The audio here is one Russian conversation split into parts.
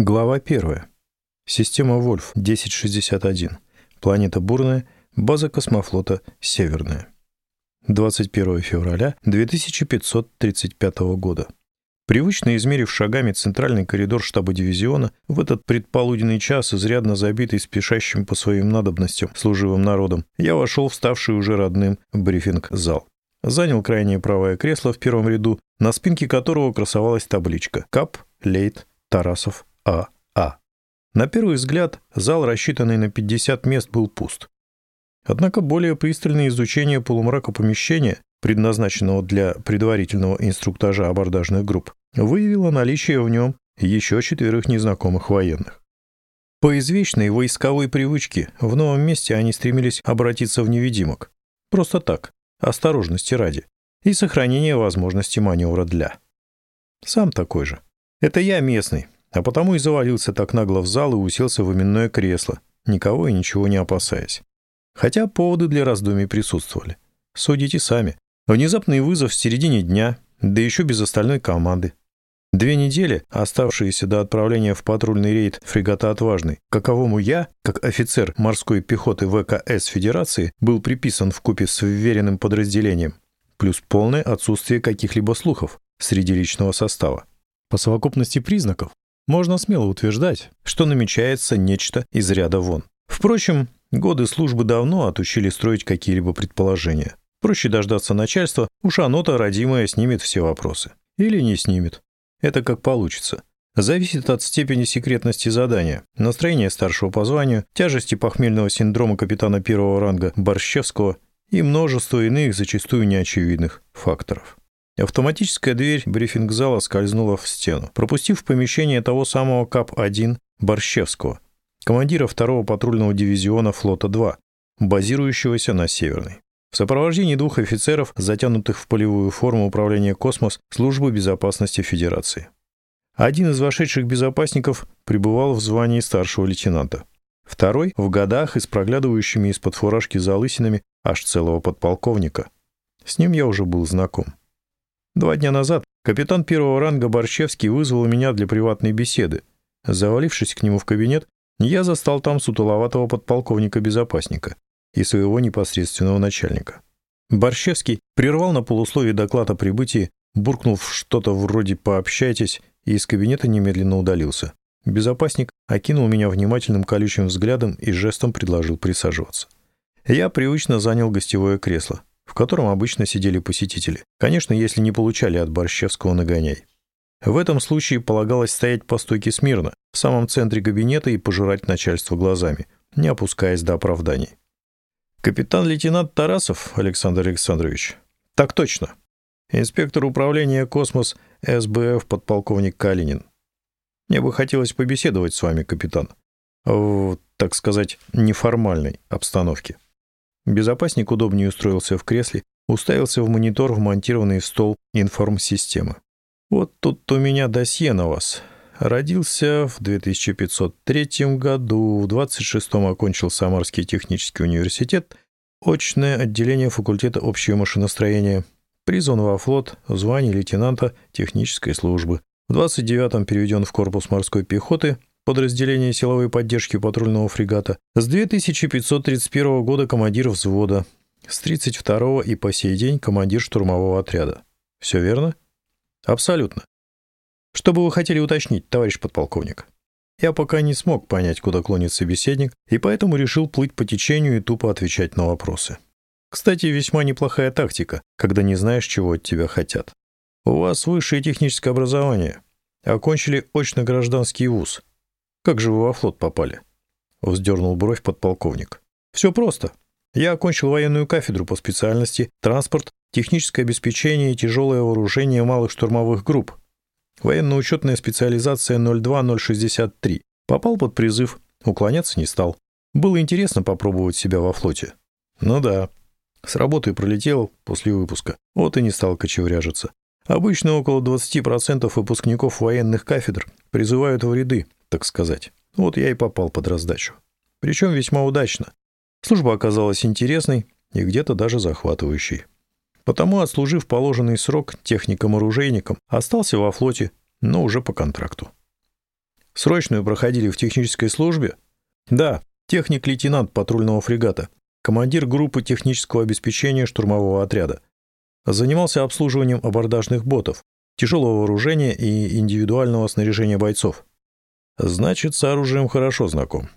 Глава 1. Система Вольф 1061. Планета Бурная. База космофлота Северная. 21 февраля 2535 года. Привычно измерив шагами центральный коридор штаба дивизиона, в этот предполуденный час, изрядно забитый спешащим по своим надобностям служивым народом, я вошел в ставший уже родным брифинг-зал. Занял крайнее правое кресло в первом ряду, на спинке которого красовалась табличка «КАП, Лейт, Тарасов, а. А. На первый взгляд, зал, рассчитанный на 50 мест, был пуст. Однако более пристальное изучение полумрака помещения, предназначенного для предварительного инструктажа абордажных групп, выявило наличие в нем еще четверых незнакомых военных. По извечной войсковой привычке в новом месте они стремились обратиться в невидимок. Просто так, осторожности ради, и сохранения возможности маневра для. Сам такой же. Это я местный, а потому и завалился так нагло в зал и уселся в именное кресло, никого и ничего не опасаясь. Хотя поводы для раздумий присутствовали. Судите сами. Внезапный вызов в середине дня, да еще без остальной команды. Две недели, оставшиеся до отправления в патрульный рейд фрегата «Отважный», каковому я, как офицер морской пехоты ВКС Федерации, был приписан в купе с вверенным подразделением, плюс полное отсутствие каких-либо слухов среди личного состава. По совокупности признаков можно смело утверждать, что намечается нечто из ряда вон. Впрочем, годы службы давно отучили строить какие-либо предположения. Проще дождаться начальства, уж оно-то, родимое, снимет все вопросы. Или не снимет. Это как получится. Зависит от степени секретности задания, настроения старшего по званию, тяжести похмельного синдрома капитана первого ранга Борщевского и множества иных, зачастую неочевидных, факторов. Автоматическая дверь брифинг-зала скользнула в стену, пропустив в помещение того самого КАП-1 Борщевского, командира второго патрульного дивизиона флота-2, базирующегося на Северной. В сопровождении двух офицеров, затянутых в полевую форму управления «Космос» Службы безопасности Федерации. Один из вошедших безопасников пребывал в звании старшего лейтенанта. Второй — в годах и с проглядывающими из-под фуражки залысинами аж целого подполковника. С ним я уже был знаком. Два дня назад капитан первого ранга Борщевский вызвал меня для приватной беседы. Завалившись к нему в кабинет, я застал там сутуловатого подполковника-безопасника и своего непосредственного начальника. Борщевский прервал на полусловие доклад о прибытии, буркнув что-то вроде «пообщайтесь», и из кабинета немедленно удалился. Безопасник окинул меня внимательным колючим взглядом и жестом предложил присаживаться. Я привычно занял гостевое кресло в котором обычно сидели посетители. Конечно, если не получали от Борщевского нагоняй. В этом случае полагалось стоять по стойке смирно, в самом центре кабинета и пожирать начальство глазами, не опускаясь до оправданий. «Капитан-лейтенант Тарасов Александр Александрович?» «Так точно. Инспектор управления «Космос» СБФ подполковник Калинин. Мне бы хотелось побеседовать с вами, капитан, в, так сказать, неформальной обстановке». Безопасник удобнее устроился в кресле, уставился в монитор, вмонтированный в стол информсистемы. «Вот тут у меня досье на вас. Родился в 2503 году, в 26-м окончил Самарский технический университет, очное отделение факультета общего машиностроения, призван во флот, звание лейтенанта технической службы. В 29-м переведен в корпус морской пехоты, подразделение силовой поддержки патрульного фрегата, с 2531 года командир взвода, с 32 и по сей день командир штурмового отряда. Все верно? Абсолютно. Что бы вы хотели уточнить, товарищ подполковник? Я пока не смог понять, куда клонит собеседник, и поэтому решил плыть по течению и тупо отвечать на вопросы. Кстати, весьма неплохая тактика, когда не знаешь, чего от тебя хотят. У вас высшее техническое образование. Окончили очно-гражданский вуз. Как же вы во флот попали?» Вздернул бровь подполковник. «Все просто. Я окончил военную кафедру по специальности транспорт, техническое обеспечение и тяжелое вооружение малых штурмовых групп. Военно-учетная специализация 02063. Попал под призыв, уклоняться не стал. Было интересно попробовать себя во флоте. Ну да. С работы пролетел после выпуска. Вот и не стал кочевряжиться. Обычно около 20% выпускников военных кафедр призывают в ряды, так сказать. Вот я и попал под раздачу. Причем весьма удачно. Служба оказалась интересной и где-то даже захватывающей. Потому, отслужив положенный срок техником-оружейником, остался во флоте, но уже по контракту. Срочную проходили в технической службе? Да, техник-лейтенант патрульного фрегата, командир группы технического обеспечения штурмового отряда. Занимался обслуживанием абордажных ботов, тяжелого вооружения и индивидуального снаряжения бойцов. Значит, с оружием хорошо знаком.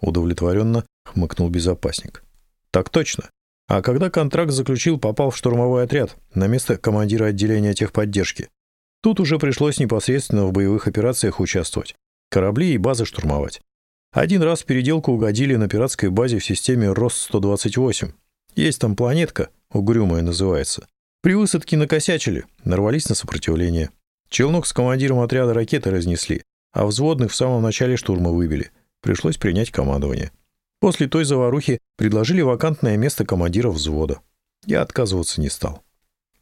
Удовлетворенно хмыкнул безопасник. Так точно. А когда контракт заключил, попал в штурмовой отряд на место командира отделения техподдержки. Тут уже пришлось непосредственно в боевых операциях участвовать, корабли и базы штурмовать. Один раз переделку угодили на пиратской базе в системе РОС-128. Есть там планетка, угрюмая называется. При высадке накосячили, нарвались на сопротивление. Челнок с командиром отряда ракеты разнесли, а взводных в самом начале штурма выбили. Пришлось принять командование. После той заварухи предложили вакантное место командира взвода. Я отказываться не стал.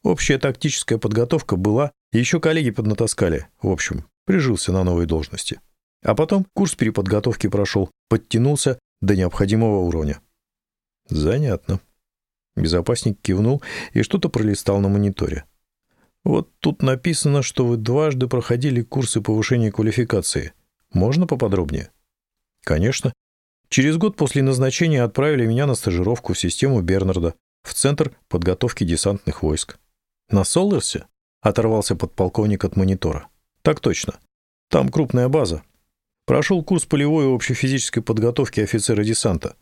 Общая тактическая подготовка была, еще коллеги поднатаскали. В общем, прижился на новой должности. А потом курс переподготовки прошел, подтянулся до необходимого уровня. Занятно. Безопасник кивнул и что-то пролистал на мониторе. Вот тут написано, что вы дважды проходили курсы повышения квалификации. Можно поподробнее? Конечно. Через год после назначения отправили меня на стажировку в систему Бернарда, в Центр подготовки десантных войск. На Соллерсе? Оторвался подполковник от монитора. Так точно. Там крупная база. Прошел курс полевой и общефизической подготовки офицера десанта.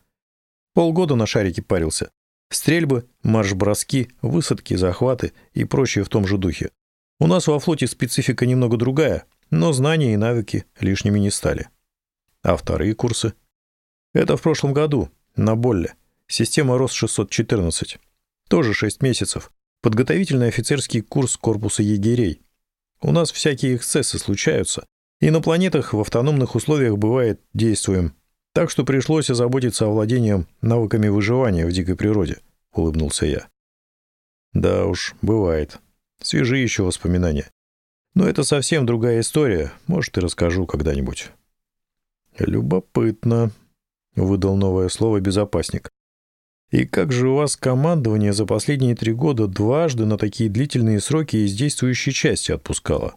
Полгода на шарике парился. Стрельбы, марш-броски, высадки, захваты и прочее в том же духе. У нас во флоте специфика немного другая, но знания и навыки лишними не стали. А вторые курсы? Это в прошлом году, на Болле. Система РОС-614. Тоже 6 месяцев. Подготовительный офицерский курс корпуса егерей. У нас всякие эксцессы случаются. И на планетах в автономных условиях бывает действуем так что пришлось озаботиться овладением навыками выживания в дикой природе, улыбнулся я. Да уж, бывает. Свежие еще воспоминания. Но это совсем другая история, может, и расскажу когда-нибудь. Любопытно, выдал новое слово безопасник. И как же у вас командование за последние три года дважды на такие длительные сроки из действующей части отпускало?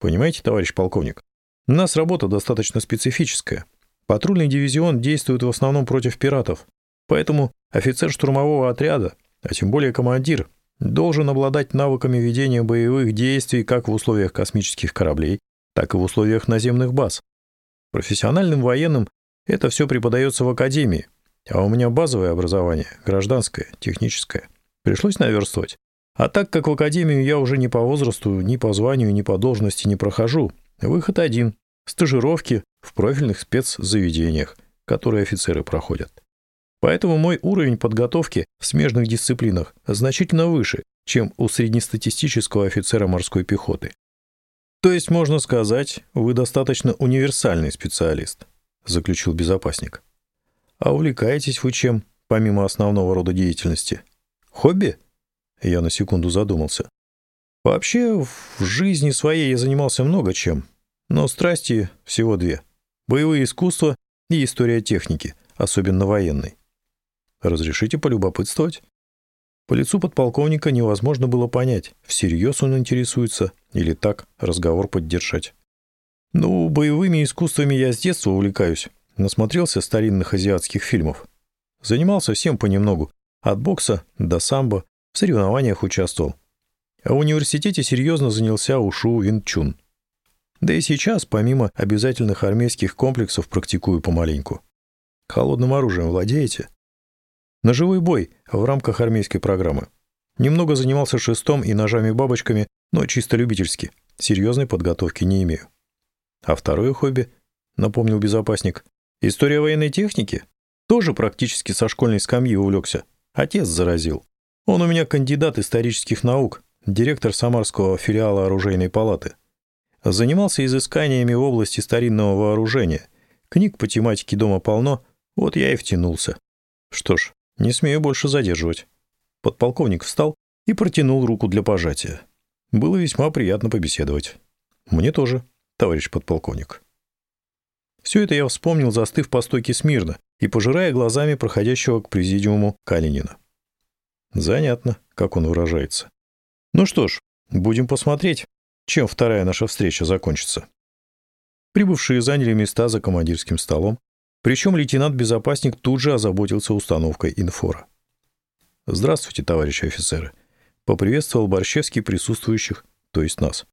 Понимаете, товарищ полковник, у нас работа достаточно специфическая. Патрульный дивизион действует в основном против пиратов, поэтому офицер штурмового отряда, а тем более командир, должен обладать навыками ведения боевых действий как в условиях космических кораблей, так и в условиях наземных баз. Профессиональным военным это все преподается в академии, а у меня базовое образование, гражданское, техническое. Пришлось наверстывать. А так как в академию я уже ни по возрасту, ни по званию, ни по должности не прохожу, выход один стажировки в профильных спецзаведениях, которые офицеры проходят. Поэтому мой уровень подготовки в смежных дисциплинах значительно выше, чем у среднестатистического офицера морской пехоты. То есть, можно сказать, вы достаточно универсальный специалист, заключил безопасник. А увлекаетесь вы чем, помимо основного рода деятельности? Хобби? Я на секунду задумался. Вообще, в жизни своей я занимался много чем, но страсти всего две. Боевые искусства и история техники, особенно военной. Разрешите полюбопытствовать? По лицу подполковника невозможно было понять, всерьез он интересуется или так разговор поддержать. Ну, боевыми искусствами я с детства увлекаюсь. Насмотрелся старинных азиатских фильмов. Занимался всем понемногу. От бокса до самбо. В соревнованиях участвовал. А в университете серьезно занялся ушу винчун. Да и сейчас, помимо обязательных армейских комплексов, практикую помаленьку. Холодным оружием владеете? Ножевой бой в рамках армейской программы. Немного занимался шестом и ножами-бабочками, но чисто любительски. Серьезной подготовки не имею. А второе хобби, напомнил безопасник, история военной техники. Тоже практически со школьной скамьи увлекся. Отец заразил. Он у меня кандидат исторических наук, директор Самарского филиала оружейной палаты. Занимался изысканиями в области старинного вооружения. Книг по тематике дома полно, вот я и втянулся. Что ж, не смею больше задерживать. Подполковник встал и протянул руку для пожатия. Было весьма приятно побеседовать. Мне тоже, товарищ подполковник. Все это я вспомнил, застыв по стойке смирно и пожирая глазами проходящего к президиуму Калинина. Занятно, как он выражается. Ну что ж, будем посмотреть, чем вторая наша встреча закончится. Прибывшие заняли места за командирским столом, причем лейтенант-безопасник тут же озаботился установкой инфора. «Здравствуйте, товарищи офицеры», — поприветствовал Борщевский присутствующих, то есть нас.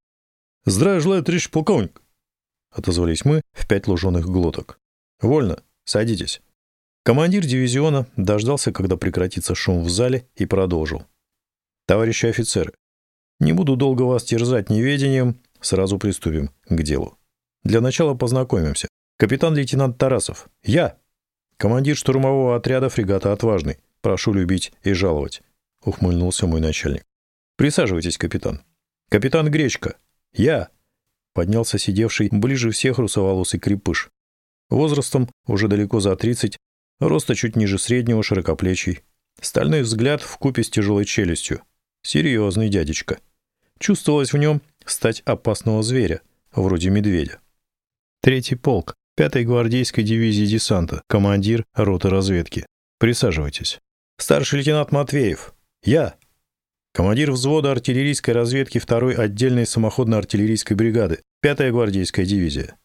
«Здравия желаю, товарищ полковник», — отозвались мы в пять луженых глоток. «Вольно, садитесь». Командир дивизиона дождался, когда прекратится шум в зале, и продолжил. «Товарищи офицеры, не буду долго вас терзать неведением, сразу приступим к делу. Для начала познакомимся. Капитан-лейтенант Тарасов. Я. Командир штурмового отряда фрегата «Отважный». Прошу любить и жаловать», — ухмыльнулся мой начальник. «Присаживайтесь, капитан». «Капитан Гречка». «Я». Поднялся сидевший ближе всех русоволосый крепыш. Возрастом уже далеко за 30, роста чуть ниже среднего, широкоплечий. Стальной взгляд в купе с тяжелой челюстью. Серьезный дядечка. Чувствовалось в нем стать опасного зверя, вроде медведя. Третий полк, пятой гвардейской дивизии десанта, командир роты разведки. Присаживайтесь. Старший лейтенант Матвеев. Я. Командир взвода артиллерийской разведки второй отдельной самоходно-артиллерийской бригады, пятая гвардейская дивизия.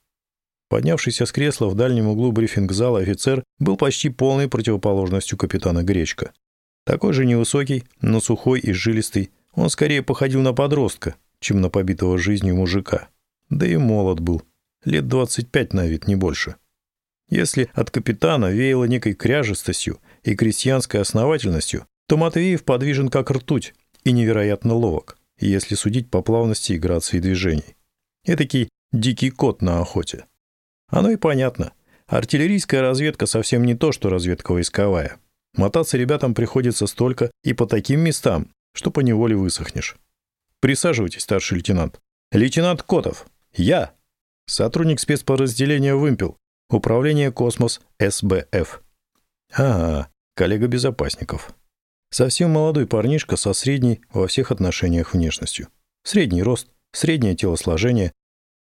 Поднявшийся с кресла в дальнем углу брифинг-зала офицер был почти полной противоположностью капитана Гречка. Такой же невысокий, но сухой и жилистый, он скорее походил на подростка, чем на побитого жизнью мужика. Да и молод был. Лет 25 на вид, не больше. Если от капитана веяло некой кряжестостью и крестьянской основательностью, то Матвеев подвижен как ртуть и невероятно ловок, если судить по плавности и грации движений. Этакий дикий кот на охоте. Оно и понятно. Артиллерийская разведка совсем не то, что разведка войсковая. Мотаться ребятам приходится столько и по таким местам, что поневоле высохнешь. Присаживайтесь, старший лейтенант. Лейтенант Котов. Я. Сотрудник спецподразделения «Вымпел». Управление «Космос» СБФ. А, коллега безопасников. Совсем молодой парнишка со средней во всех отношениях внешностью. Средний рост, среднее телосложение,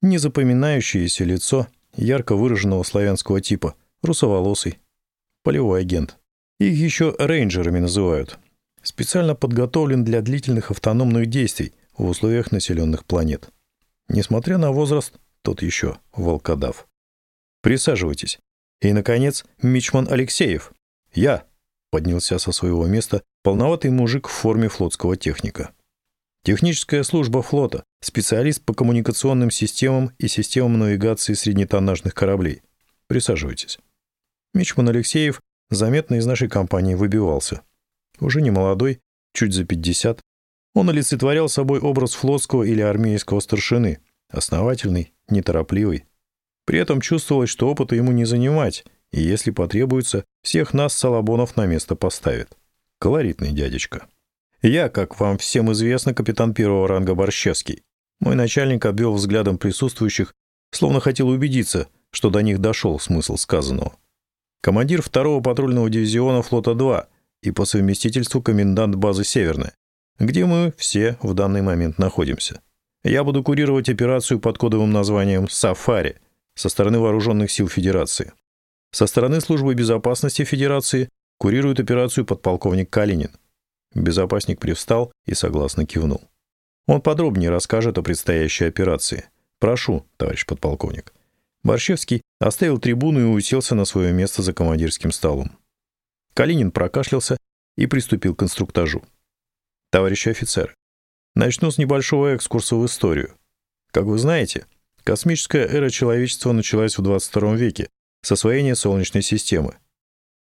незапоминающееся лицо ярко выраженного славянского типа, русоволосый, полевой агент. Их еще рейнджерами называют. Специально подготовлен для длительных автономных действий в условиях населенных планет. Несмотря на возраст, тот еще волкодав. Присаживайтесь. И, наконец, Мичман Алексеев. Я. Поднялся со своего места полноватый мужик в форме флотского техника. Техническая служба флота, специалист по коммуникационным системам и системам навигации среднетоннажных кораблей. Присаживайтесь. Мичман Алексеев заметно из нашей компании выбивался. Уже не молодой, чуть за 50. Он олицетворял собой образ флотского или армейского старшины, основательный, неторопливый. При этом чувствовалось, что опыта ему не занимать, и если потребуется, всех нас, Салабонов, на место поставит. Колоритный дядечка. Я, как вам всем известно, капитан первого ранга Борщевский. Мой начальник обвел взглядом присутствующих, словно хотел убедиться, что до них дошел смысл сказанного командир второго патрульного дивизиона флота-2 и по совместительству комендант базы «Северная», где мы все в данный момент находимся. Я буду курировать операцию под кодовым названием «Сафари» со стороны Вооруженных сил Федерации. Со стороны Службы безопасности Федерации курирует операцию подполковник Калинин. Безопасник привстал и согласно кивнул. Он подробнее расскажет о предстоящей операции. Прошу, товарищ подполковник. Борщевский оставил трибуну и уселся на свое место за командирским столом. Калинин прокашлялся и приступил к инструктажу. Товарищи офицеры, начну с небольшого экскурса в историю. Как вы знаете, космическая эра человечества началась в 22 веке с освоения Солнечной системы.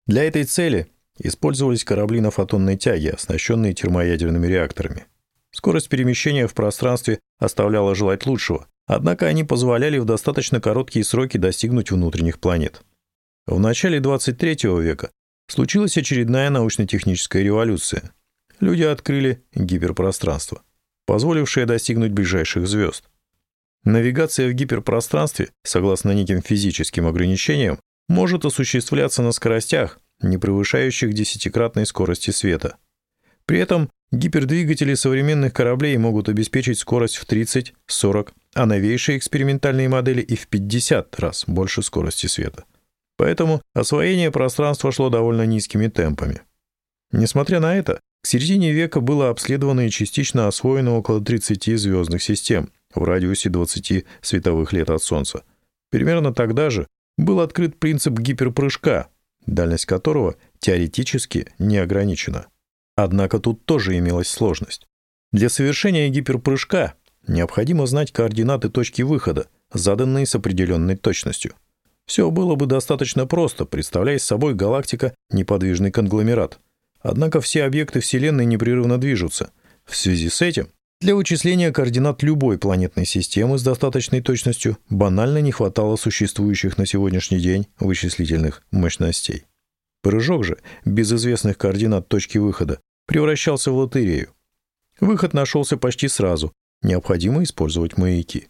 Для этой цели использовались корабли на фотонной тяге, оснащенные термоядерными реакторами. Скорость перемещения в пространстве оставляла желать лучшего, Однако они позволяли в достаточно короткие сроки достигнуть внутренних планет. В начале 23 века случилась очередная научно-техническая революция. Люди открыли гиперпространство, позволившее достигнуть ближайших звезд. Навигация в гиперпространстве, согласно неким физическим ограничениям, может осуществляться на скоростях, не превышающих десятикратной скорости света. При этом гипердвигатели современных кораблей могут обеспечить скорость в 30-40 а новейшие экспериментальные модели и в 50 раз больше скорости света. Поэтому освоение пространства шло довольно низкими темпами. Несмотря на это, к середине века было обследовано и частично освоено около 30 звездных систем в радиусе 20 световых лет от Солнца. Примерно тогда же был открыт принцип гиперпрыжка, дальность которого теоретически не ограничена. Однако тут тоже имелась сложность. Для совершения гиперпрыжка необходимо знать координаты точки выхода, заданные с определенной точностью. Все было бы достаточно просто, представляя собой галактика неподвижный конгломерат. Однако все объекты Вселенной непрерывно движутся. В связи с этим для вычисления координат любой планетной системы с достаточной точностью банально не хватало существующих на сегодняшний день вычислительных мощностей. Прыжок же, без известных координат точки выхода, превращался в лотерею. Выход нашелся почти сразу, необходимо использовать маяки.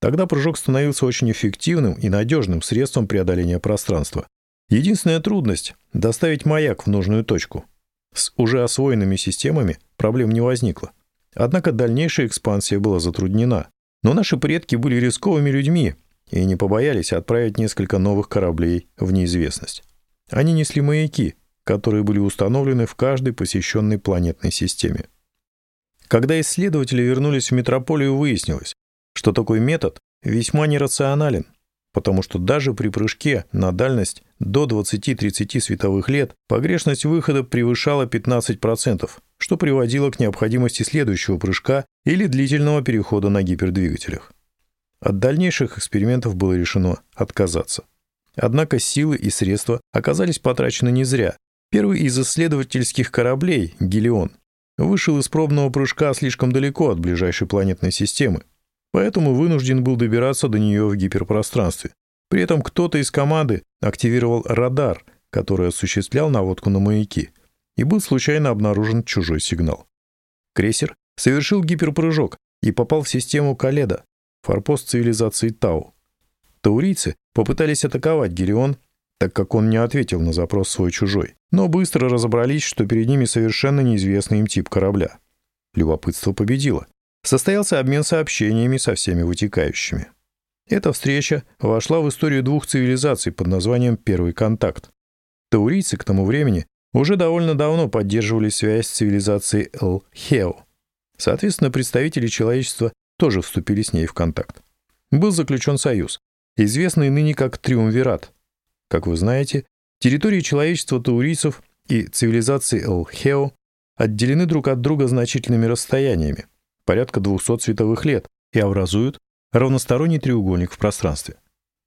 Тогда прыжок становился очень эффективным и надежным средством преодоления пространства. Единственная трудность – доставить маяк в нужную точку. С уже освоенными системами проблем не возникло. Однако дальнейшая экспансия была затруднена. Но наши предки были рисковыми людьми и не побоялись отправить несколько новых кораблей в неизвестность. Они несли маяки, которые были установлены в каждой посещенной планетной системе. Когда исследователи вернулись в метрополию, выяснилось, что такой метод весьма нерационален, потому что даже при прыжке на дальность до 20-30 световых лет погрешность выхода превышала 15%, что приводило к необходимости следующего прыжка или длительного перехода на гипердвигателях. От дальнейших экспериментов было решено отказаться. Однако силы и средства оказались потрачены не зря. Первый из исследовательских кораблей, «Гелион», вышел из пробного прыжка слишком далеко от ближайшей планетной системы, поэтому вынужден был добираться до нее в гиперпространстве. При этом кто-то из команды активировал радар, который осуществлял наводку на маяки и был случайно обнаружен чужой сигнал. Крейсер совершил гиперпрыжок и попал в систему Каледа, форпост цивилизации Тау. Таурийцы попытались атаковать Гелион, так как он не ответил на запрос свой-чужой, но быстро разобрались, что перед ними совершенно неизвестный им тип корабля. Любопытство победило. Состоялся обмен сообщениями со всеми вытекающими. Эта встреча вошла в историю двух цивилизаций под названием «Первый контакт». Таурийцы к тому времени уже довольно давно поддерживали связь с цивилизацией Эл-Хео. Соответственно, представители человечества тоже вступили с ней в контакт. Был заключен союз, известный ныне как Триумвират. Как вы знаете, территории человечества таурийцев и цивилизации Эл-Хео отделены друг от друга значительными расстояниями, порядка 200 световых лет, и образуют равносторонний треугольник в пространстве.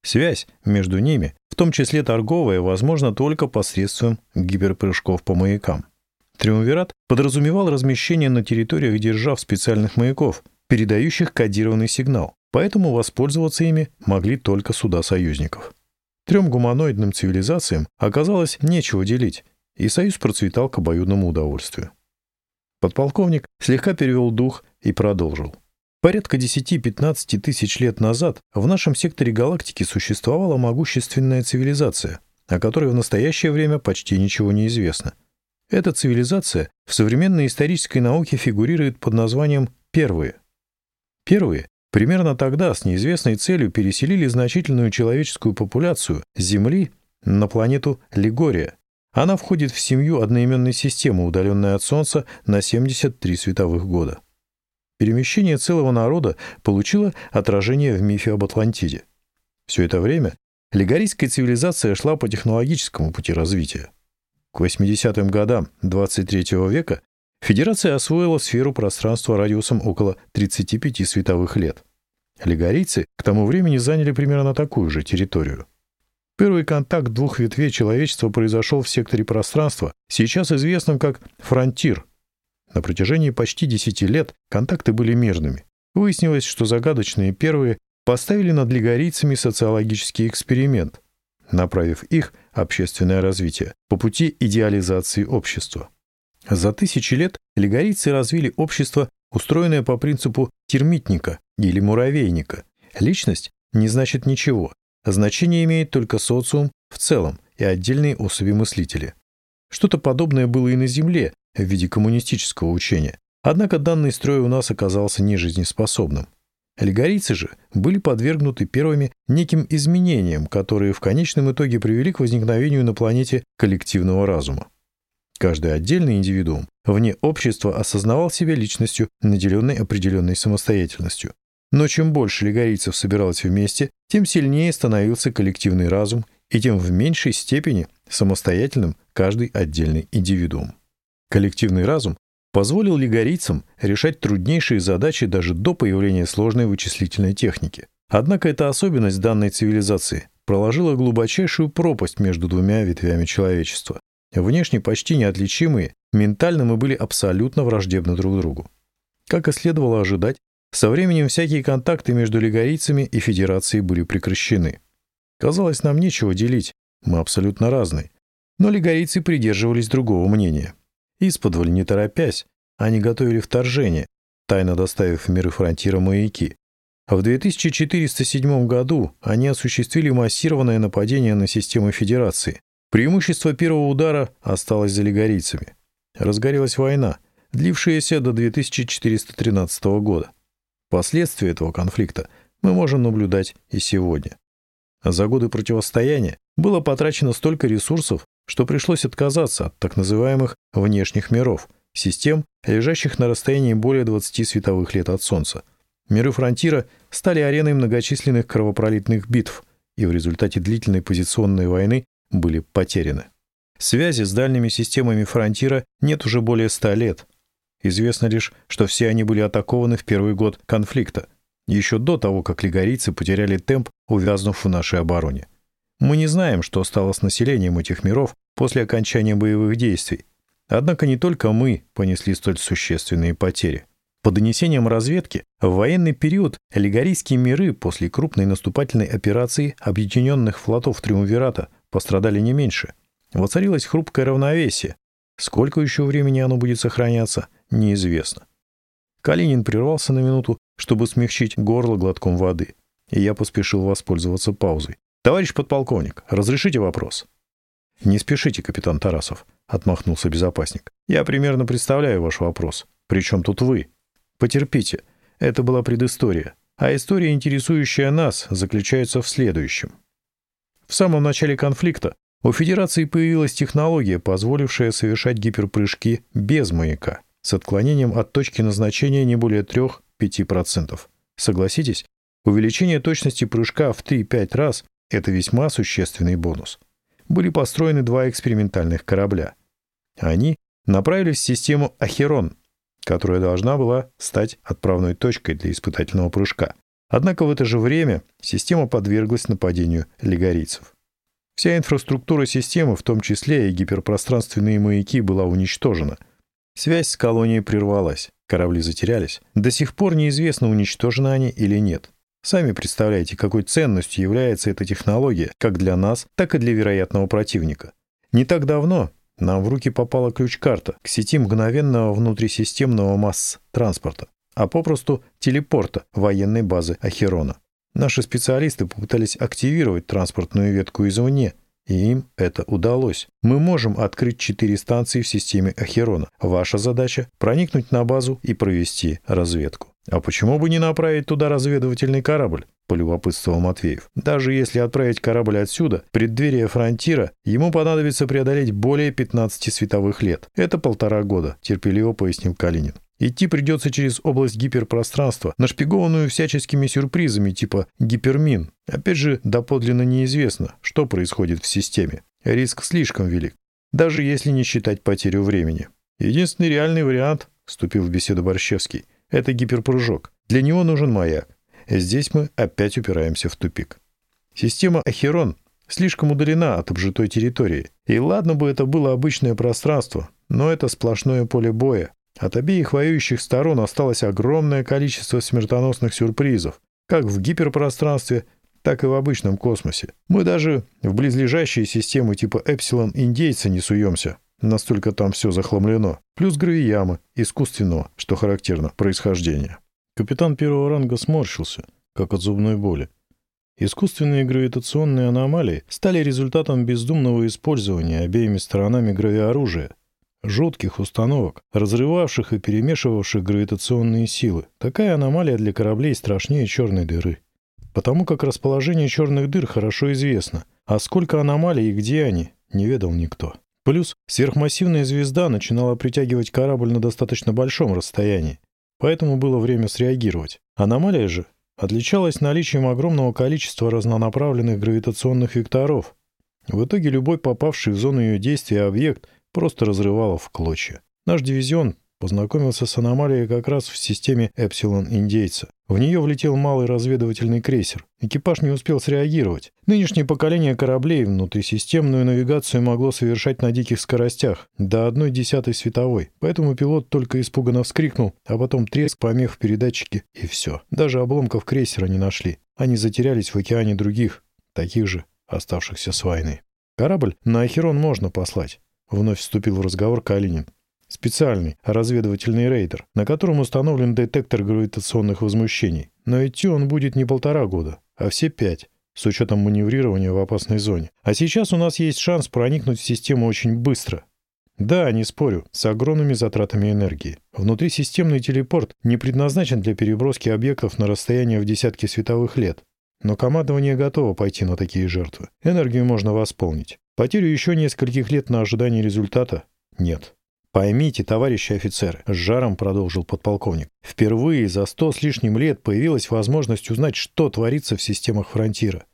Связь между ними, в том числе торговая, возможна только посредством гиперпрыжков по маякам. Триумвират подразумевал размещение на территориях держав специальных маяков, передающих кодированный сигнал, поэтому воспользоваться ими могли только суда союзников. Трем гуманоидным цивилизациям оказалось нечего делить, и союз процветал к обоюдному удовольствию. Подполковник слегка перевел дух и продолжил. Порядка 10-15 тысяч лет назад в нашем секторе галактики существовала могущественная цивилизация, о которой в настоящее время почти ничего не известно. Эта цивилизация в современной исторической науке фигурирует под названием «первые». Первые примерно тогда с неизвестной целью переселили значительную человеческую популяцию Земли на планету Лигория. Она входит в семью одноименной системы, удаленной от Солнца на 73 световых года. Перемещение целого народа получило отражение в мифе об Атлантиде. Все это время лигарийская цивилизация шла по технологическому пути развития. К 80-м годам 23 века Федерация освоила сферу пространства радиусом около 35 световых лет. Лигарийцы к тому времени заняли примерно такую же территорию. Первый контакт двух ветвей человечества произошел в секторе пространства, сейчас известном как «фронтир», на протяжении почти 10 лет контакты были мирными. Выяснилось, что загадочные первые поставили над лигорийцами социологический эксперимент, направив их общественное развитие по пути идеализации общества. За тысячи лет лигорийцы развили общество, устроенное по принципу термитника или муравейника. Личность не значит ничего, значение имеет только социум в целом и отдельные особи-мыслители. Что-то подобное было и на Земле, в виде коммунистического учения. Однако данный строй у нас оказался нежизнеспособным. Аллегорийцы же были подвергнуты первыми неким изменениям, которые в конечном итоге привели к возникновению на планете коллективного разума. Каждый отдельный индивидуум вне общества осознавал себя личностью, наделенной определенной самостоятельностью. Но чем больше лигорийцев собиралось вместе, тем сильнее становился коллективный разум и тем в меньшей степени самостоятельным каждый отдельный индивидуум. Коллективный разум позволил лигорийцам решать труднейшие задачи даже до появления сложной вычислительной техники. Однако эта особенность данной цивилизации проложила глубочайшую пропасть между двумя ветвями человечества. Внешне почти неотличимые, ментально мы были абсолютно враждебны друг другу. Как и следовало ожидать, со временем всякие контакты между лигорийцами и Федерацией были прекращены. Казалось, нам нечего делить, мы абсолютно разные. Но лигорийцы придерживались другого мнения. Исподволь, не торопясь, они готовили вторжение, тайно доставив в миры фронтира маяки. А в 2407 году они осуществили массированное нападение на систему Федерации. Преимущество первого удара осталось за лигорийцами. Разгорелась война, длившаяся до 2413 года. Последствия этого конфликта мы можем наблюдать и сегодня. За годы противостояния было потрачено столько ресурсов, что пришлось отказаться от так называемых внешних миров, систем, лежащих на расстоянии более 20 световых лет от Солнца. Миры фронтира стали ареной многочисленных кровопролитных битв, и в результате длительной позиционной войны были потеряны. Связи с дальними системами фронтира нет уже более ста лет, Известно лишь, что все они были атакованы в первый год конфликта, еще до того, как лигорийцы потеряли темп, увязнув в нашей обороне. Мы не знаем, что стало с населением этих миров после окончания боевых действий. Однако не только мы понесли столь существенные потери. По донесениям разведки, в военный период лигорийские миры после крупной наступательной операции объединенных флотов Триумвирата пострадали не меньше. Воцарилось хрупкое равновесие. Сколько еще времени оно будет сохраняться – неизвестно. Калинин прервался на минуту, чтобы смягчить горло глотком воды, и я поспешил воспользоваться паузой. «Товарищ подполковник, разрешите вопрос?» «Не спешите, капитан Тарасов», — отмахнулся безопасник. «Я примерно представляю ваш вопрос. Причем тут вы? Потерпите. Это была предыстория. А история, интересующая нас, заключается в следующем. В самом начале конфликта у Федерации появилась технология, позволившая совершать гиперпрыжки без маяка с отклонением от точки назначения не более 3-5%. Согласитесь, увеличение точности прыжка в 3-5 раз – это весьма существенный бонус. Были построены два экспериментальных корабля. Они направились в систему Ахерон, которая должна была стать отправной точкой для испытательного прыжка. Однако в это же время система подверглась нападению лигорийцев. Вся инфраструктура системы, в том числе и гиперпространственные маяки, была уничтожена – Связь с колонией прервалась, корабли затерялись. До сих пор неизвестно, уничтожены они или нет. Сами представляете, какой ценностью является эта технология как для нас, так и для вероятного противника. Не так давно нам в руки попала ключ-карта к сети мгновенного внутрисистемного масс транспорта, а попросту телепорта военной базы Ахерона. Наши специалисты попытались активировать транспортную ветку извне, и им это удалось. Мы можем открыть четыре станции в системе Ахерона. Ваша задача — проникнуть на базу и провести разведку. «А почему бы не направить туда разведывательный корабль?» — полюбопытствовал Матвеев. «Даже если отправить корабль отсюда, преддверие фронтира, ему понадобится преодолеть более 15 световых лет. Это полтора года», — терпеливо пояснил Калинин. Идти придется через область гиперпространства, нашпигованную всяческими сюрпризами типа гипермин. Опять же, доподлинно неизвестно, что происходит в системе. Риск слишком велик, даже если не считать потерю времени. Единственный реальный вариант, вступил в беседу Борщевский, это гиперпрыжок. Для него нужен маяк. Здесь мы опять упираемся в тупик. Система Ахерон слишком удалена от обжитой территории. И ладно бы это было обычное пространство, но это сплошное поле боя, от обеих воюющих сторон осталось огромное количество смертоносных сюрпризов, как в гиперпространстве, так и в обычном космосе. Мы даже в близлежащие системы типа Эпсилон индейца не суемся. Настолько там все захламлено. Плюс гравиямы, искусственного, что характерно, происхождения. Капитан первого ранга сморщился, как от зубной боли. Искусственные гравитационные аномалии стали результатом бездумного использования обеими сторонами гравиоружия, жутких установок, разрывавших и перемешивавших гравитационные силы. Такая аномалия для кораблей страшнее черной дыры. Потому как расположение черных дыр хорошо известно, а сколько аномалий и где они, не ведал никто. Плюс сверхмассивная звезда начинала притягивать корабль на достаточно большом расстоянии, поэтому было время среагировать. Аномалия же отличалась наличием огромного количества разнонаправленных гравитационных векторов. В итоге любой попавший в зону ее действия объект просто разрывало в клочья. Наш дивизион познакомился с аномалией как раз в системе Эпсилон Индейца. В нее влетел малый разведывательный крейсер. Экипаж не успел среагировать. Нынешнее поколение кораблей внутрисистемную навигацию могло совершать на диких скоростях, до одной десятой световой. Поэтому пилот только испуганно вскрикнул, а потом треск помех в передатчике, и все. Даже обломков крейсера не нашли. Они затерялись в океане других, таких же, оставшихся с войны. Корабль на Ахерон можно послать. Вновь вступил в разговор Калинин. Специальный разведывательный рейдер, на котором установлен детектор гравитационных возмущений. Но идти он будет не полтора года, а все пять, с учетом маневрирования в опасной зоне. А сейчас у нас есть шанс проникнуть в систему очень быстро. Да, не спорю, с огромными затратами энергии. Внутрисистемный телепорт не предназначен для переброски объектов на расстояние в десятки световых лет. Но командование готово пойти на такие жертвы. Энергию можно восполнить. Потерю еще нескольких лет на ожидание результата нет. «Поймите, товарищи офицеры», — с жаром продолжил подполковник, «впервые за сто с лишним лет появилась возможность узнать, что творится в системах фронтира.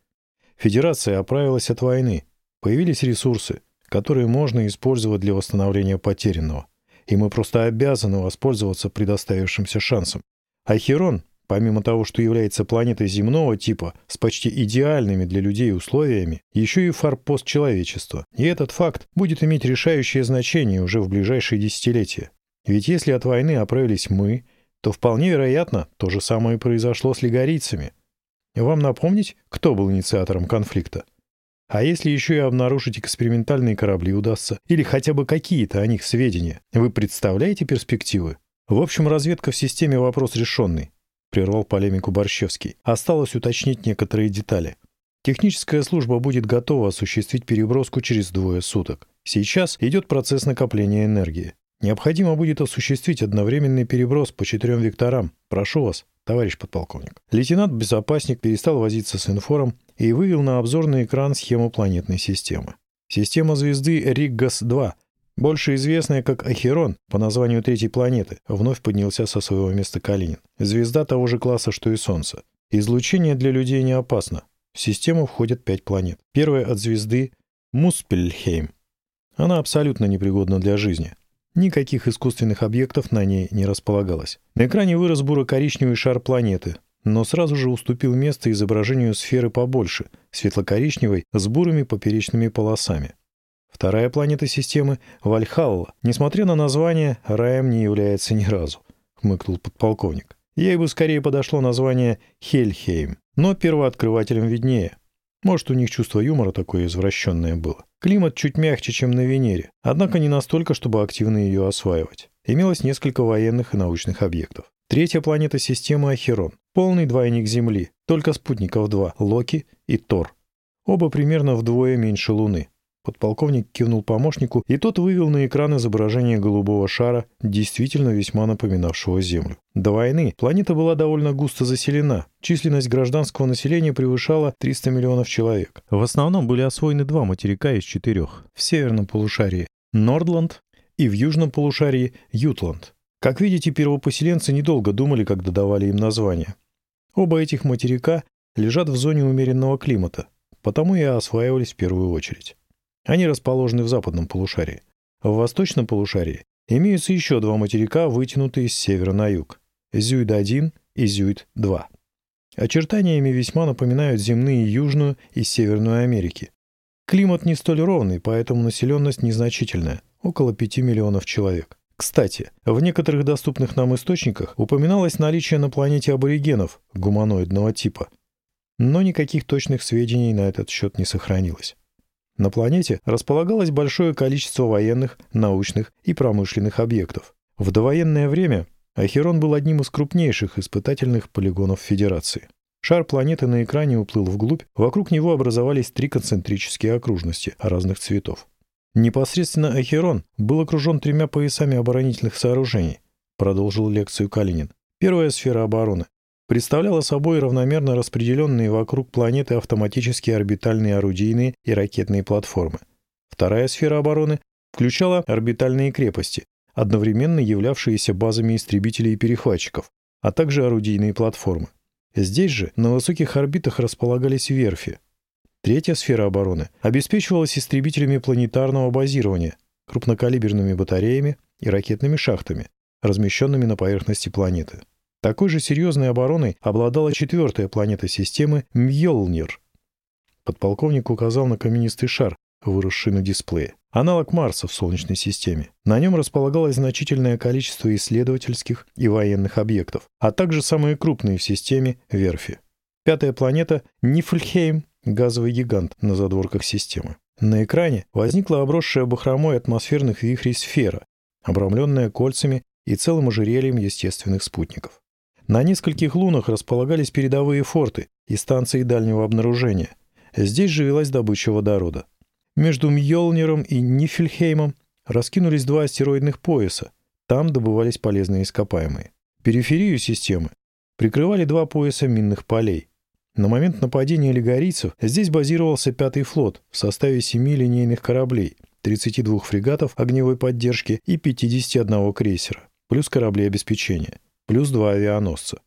Федерация оправилась от войны, появились ресурсы, которые можно использовать для восстановления потерянного, и мы просто обязаны воспользоваться предоставившимся шансом. Ахерон Помимо того, что является планетой земного типа с почти идеальными для людей условиями, еще и форпост человечества. И этот факт будет иметь решающее значение уже в ближайшие десятилетия. Ведь если от войны оправились мы, то вполне вероятно, то же самое произошло с лигорийцами. Вам напомнить, кто был инициатором конфликта? А если еще и обнаружить экспериментальные корабли удастся, или хотя бы какие-то о них сведения, вы представляете перспективы? В общем, разведка в системе вопрос решенный. — прервал полемику Борщевский. «Осталось уточнить некоторые детали. Техническая служба будет готова осуществить переброску через двое суток. Сейчас идет процесс накопления энергии. Необходимо будет осуществить одновременный переброс по четырем векторам. Прошу вас, товарищ подполковник». Лейтенант-безопасник перестал возиться с инфором и вывел на обзорный экран схему планетной системы. Система звезды Риггас-2 больше известная как Ахерон по названию третьей планеты, вновь поднялся со своего места Калинин. Звезда того же класса, что и Солнце. Излучение для людей не опасно. В систему входят пять планет. Первая от звезды — Муспельхейм. Она абсолютно непригодна для жизни. Никаких искусственных объектов на ней не располагалось. На экране вырос буро-коричневый шар планеты, но сразу же уступил место изображению сферы побольше, светло-коричневой, с бурыми поперечными полосами. Вторая планета системы — Вальхалла. Несмотря на название, раем не является ни разу, — хмыкнул подполковник. Ей бы скорее подошло название Хельхейм, но первооткрывателям виднее. Может, у них чувство юмора такое извращенное было. Климат чуть мягче, чем на Венере, однако не настолько, чтобы активно ее осваивать. Имелось несколько военных и научных объектов. Третья планета системы Ахерон. Полный двойник Земли, только спутников два — Локи и Тор. Оба примерно вдвое меньше Луны. Подполковник кивнул помощнику, и тот вывел на экран изображение голубого шара, действительно весьма напоминавшего Землю. До войны планета была довольно густо заселена. Численность гражданского населения превышала 300 миллионов человек. В основном были освоены два материка из четырех. В северном полушарии – Нордланд и в южном полушарии – Ютланд. Как видите, первопоселенцы недолго думали, когда давали им название. Оба этих материка лежат в зоне умеренного климата, потому и осваивались в первую очередь. Они расположены в западном полушарии. В восточном полушарии имеются еще два материка, вытянутые с севера на юг – Зюид-1 и Зюид-2. Очертаниями весьма напоминают земные Южную и Северную Америки. Климат не столь ровный, поэтому населенность незначительная – около 5 миллионов человек. Кстати, в некоторых доступных нам источниках упоминалось наличие на планете аборигенов гуманоидного типа, но никаких точных сведений на этот счет не сохранилось. На планете располагалось большое количество военных, научных и промышленных объектов. В довоенное время Ахерон был одним из крупнейших испытательных полигонов Федерации. Шар планеты на экране уплыл вглубь, вокруг него образовались три концентрические окружности разных цветов. Непосредственно Ахерон был окружен тремя поясами оборонительных сооружений, продолжил лекцию Калинин. Первая сфера обороны представляла собой равномерно распределенные вокруг планеты автоматические орбитальные орудийные и ракетные платформы. Вторая сфера обороны включала орбитальные крепости, одновременно являвшиеся базами истребителей и перехватчиков, а также орудийные платформы. Здесь же на высоких орбитах располагались верфи. Третья сфера обороны обеспечивалась истребителями планетарного базирования, крупнокалиберными батареями и ракетными шахтами, размещенными на поверхности планеты. Такой же серьезной обороной обладала четвертая планета системы Мьёлнир. Подполковник указал на каменистый шар, выросший на дисплее. Аналог Марса в Солнечной системе. На нем располагалось значительное количество исследовательских и военных объектов, а также самые крупные в системе верфи. Пятая планета — Нифльхейм, газовый гигант на задворках системы. На экране возникла обросшая бахромой атмосферных вихрей сфера, обрамленная кольцами и целым ожерельем естественных спутников. На нескольких лунах располагались передовые форты и станции дальнего обнаружения. Здесь же велась добыча водорода. Между Мьёлниром и Нифельхеймом раскинулись два астероидных пояса. Там добывались полезные ископаемые. Периферию системы прикрывали два пояса минных полей. На момент нападения лигорийцев здесь базировался пятый флот в составе семи линейных кораблей, 32 фрегатов огневой поддержки и 51 крейсера, плюс корабли обеспечения, плюс два авианосца.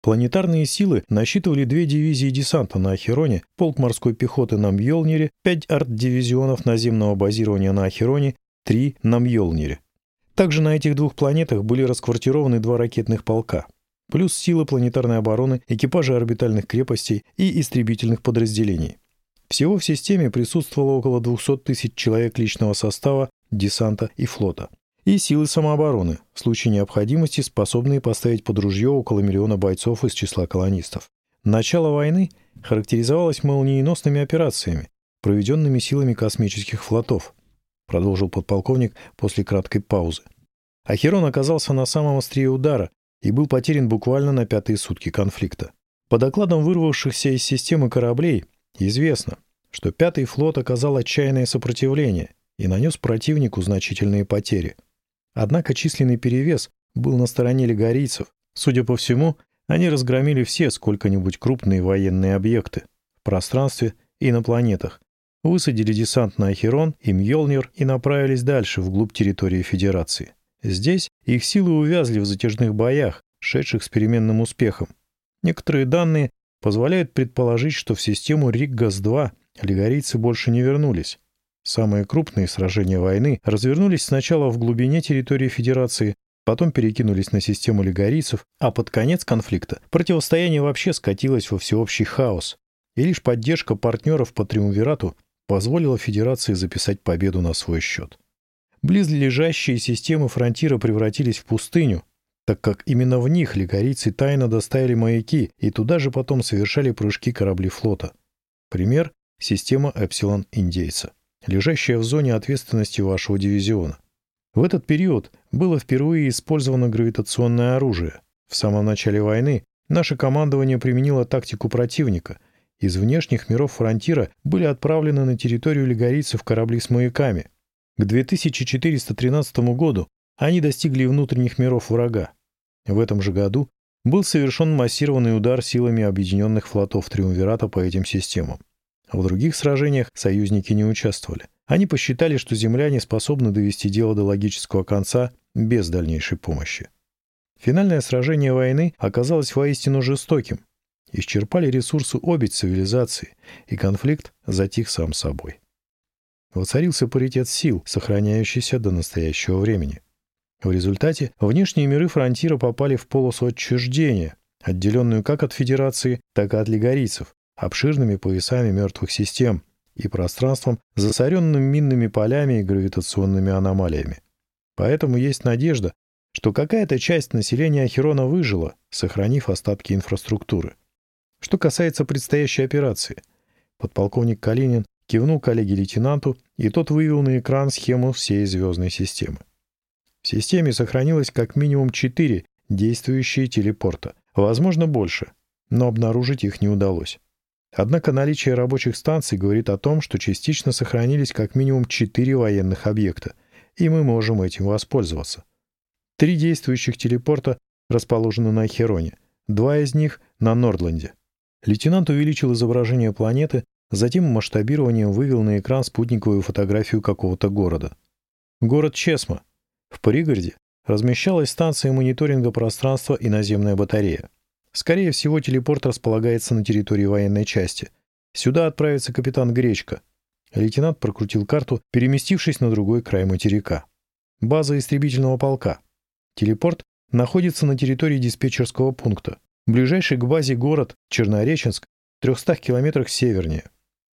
Планетарные силы насчитывали две дивизии десанта на Ахероне, полк морской пехоты на Мьёлнире, пять арт-дивизионов наземного базирования на Ахероне, три на Мьёлнире. Также на этих двух планетах были расквартированы два ракетных полка, плюс силы планетарной обороны, экипажи орбитальных крепостей и истребительных подразделений. Всего в системе присутствовало около 200 тысяч человек личного состава, десанта и флота и силы самообороны, в случае необходимости способные поставить под ружье около миллиона бойцов из числа колонистов. Начало войны характеризовалось молниеносными операциями, проведенными силами космических флотов, продолжил подполковник после краткой паузы. Ахерон оказался на самом острие удара и был потерян буквально на пятые сутки конфликта. По докладам вырвавшихся из системы кораблей, известно, что пятый флот оказал отчаянное сопротивление и нанес противнику значительные потери – Однако численный перевес был на стороне лигорийцев. Судя по всему, они разгромили все сколько-нибудь крупные военные объекты в пространстве и на планетах, высадили десант на Ахерон и Мьёлнир и направились дальше, вглубь территории Федерации. Здесь их силы увязли в затяжных боях, шедших с переменным успехом. Некоторые данные позволяют предположить, что в систему Риггас-2 лигорийцы больше не вернулись. Самые крупные сражения войны развернулись сначала в глубине территории Федерации, потом перекинулись на систему лигорийцев, а под конец конфликта противостояние вообще скатилось во всеобщий хаос, и лишь поддержка партнеров по Триумвирату позволила Федерации записать победу на свой счет. Близлежащие системы фронтира превратились в пустыню, так как именно в них лигорийцы тайно доставили маяки и туда же потом совершали прыжки корабли флота. Пример — система Эпсилон Индейца лежащая в зоне ответственности вашего дивизиона. В этот период было впервые использовано гравитационное оружие. В самом начале войны наше командование применило тактику противника. Из внешних миров фронтира были отправлены на территорию лигорийцев корабли с маяками. К 2413 году они достигли внутренних миров врага. В этом же году был совершен массированный удар силами объединенных флотов Триумвирата по этим системам. В других сражениях союзники не участвовали. Они посчитали, что земляне способны довести дело до логического конца без дальнейшей помощи. Финальное сражение войны оказалось воистину жестоким. Исчерпали ресурсы обе цивилизации, и конфликт затих сам собой. Воцарился паритет сил, сохраняющийся до настоящего времени. В результате внешние миры фронтира попали в полосу отчуждения, отделенную как от Федерации, так и от лигорийцев, обширными поясами мертвых систем и пространством, засоренным минными полями и гравитационными аномалиями. Поэтому есть надежда, что какая-то часть населения Ахерона выжила, сохранив остатки инфраструктуры. Что касается предстоящей операции, подполковник Калинин кивнул коллеге-лейтенанту, и тот вывел на экран схему всей звездной системы. В системе сохранилось как минимум четыре действующие телепорта, возможно больше, но обнаружить их не удалось. Однако наличие рабочих станций говорит о том, что частично сохранились как минимум четыре военных объекта, и мы можем этим воспользоваться. Три действующих телепорта расположены на Хероне, два из них на Нордленде. Лейтенант увеличил изображение планеты, затем масштабированием вывел на экран спутниковую фотографию какого-то города. Город Чесма. В пригороде размещалась станция мониторинга пространства и наземная батарея. Скорее всего, телепорт располагается на территории военной части. Сюда отправится капитан Гречка. Лейтенант прокрутил карту, переместившись на другой край материка. База истребительного полка. Телепорт находится на территории диспетчерского пункта. Ближайший к базе город Чернореченск в 300 километрах севернее.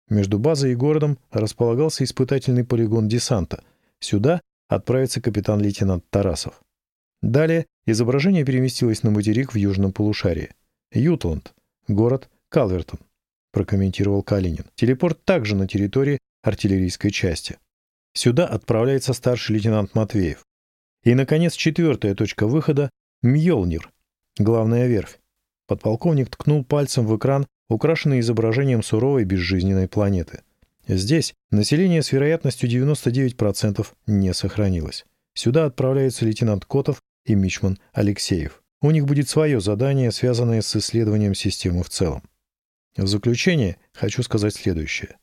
Между базой и городом располагался испытательный полигон десанта. Сюда отправится капитан-лейтенант Тарасов. Далее изображение переместилось на материк в южном полушарии. Ютланд, город Калвертон, прокомментировал Калинин. Телепорт также на территории артиллерийской части. Сюда отправляется старший лейтенант Матвеев. И, наконец, четвертая точка выхода — Мьёлнир, главная верфь. Подполковник ткнул пальцем в экран, украшенный изображением суровой безжизненной планеты. Здесь население с вероятностью 99% не сохранилось. Сюда отправляется лейтенант Котов и Мичман Алексеев. У них будет свое задание, связанное с исследованием системы в целом. В заключение хочу сказать следующее.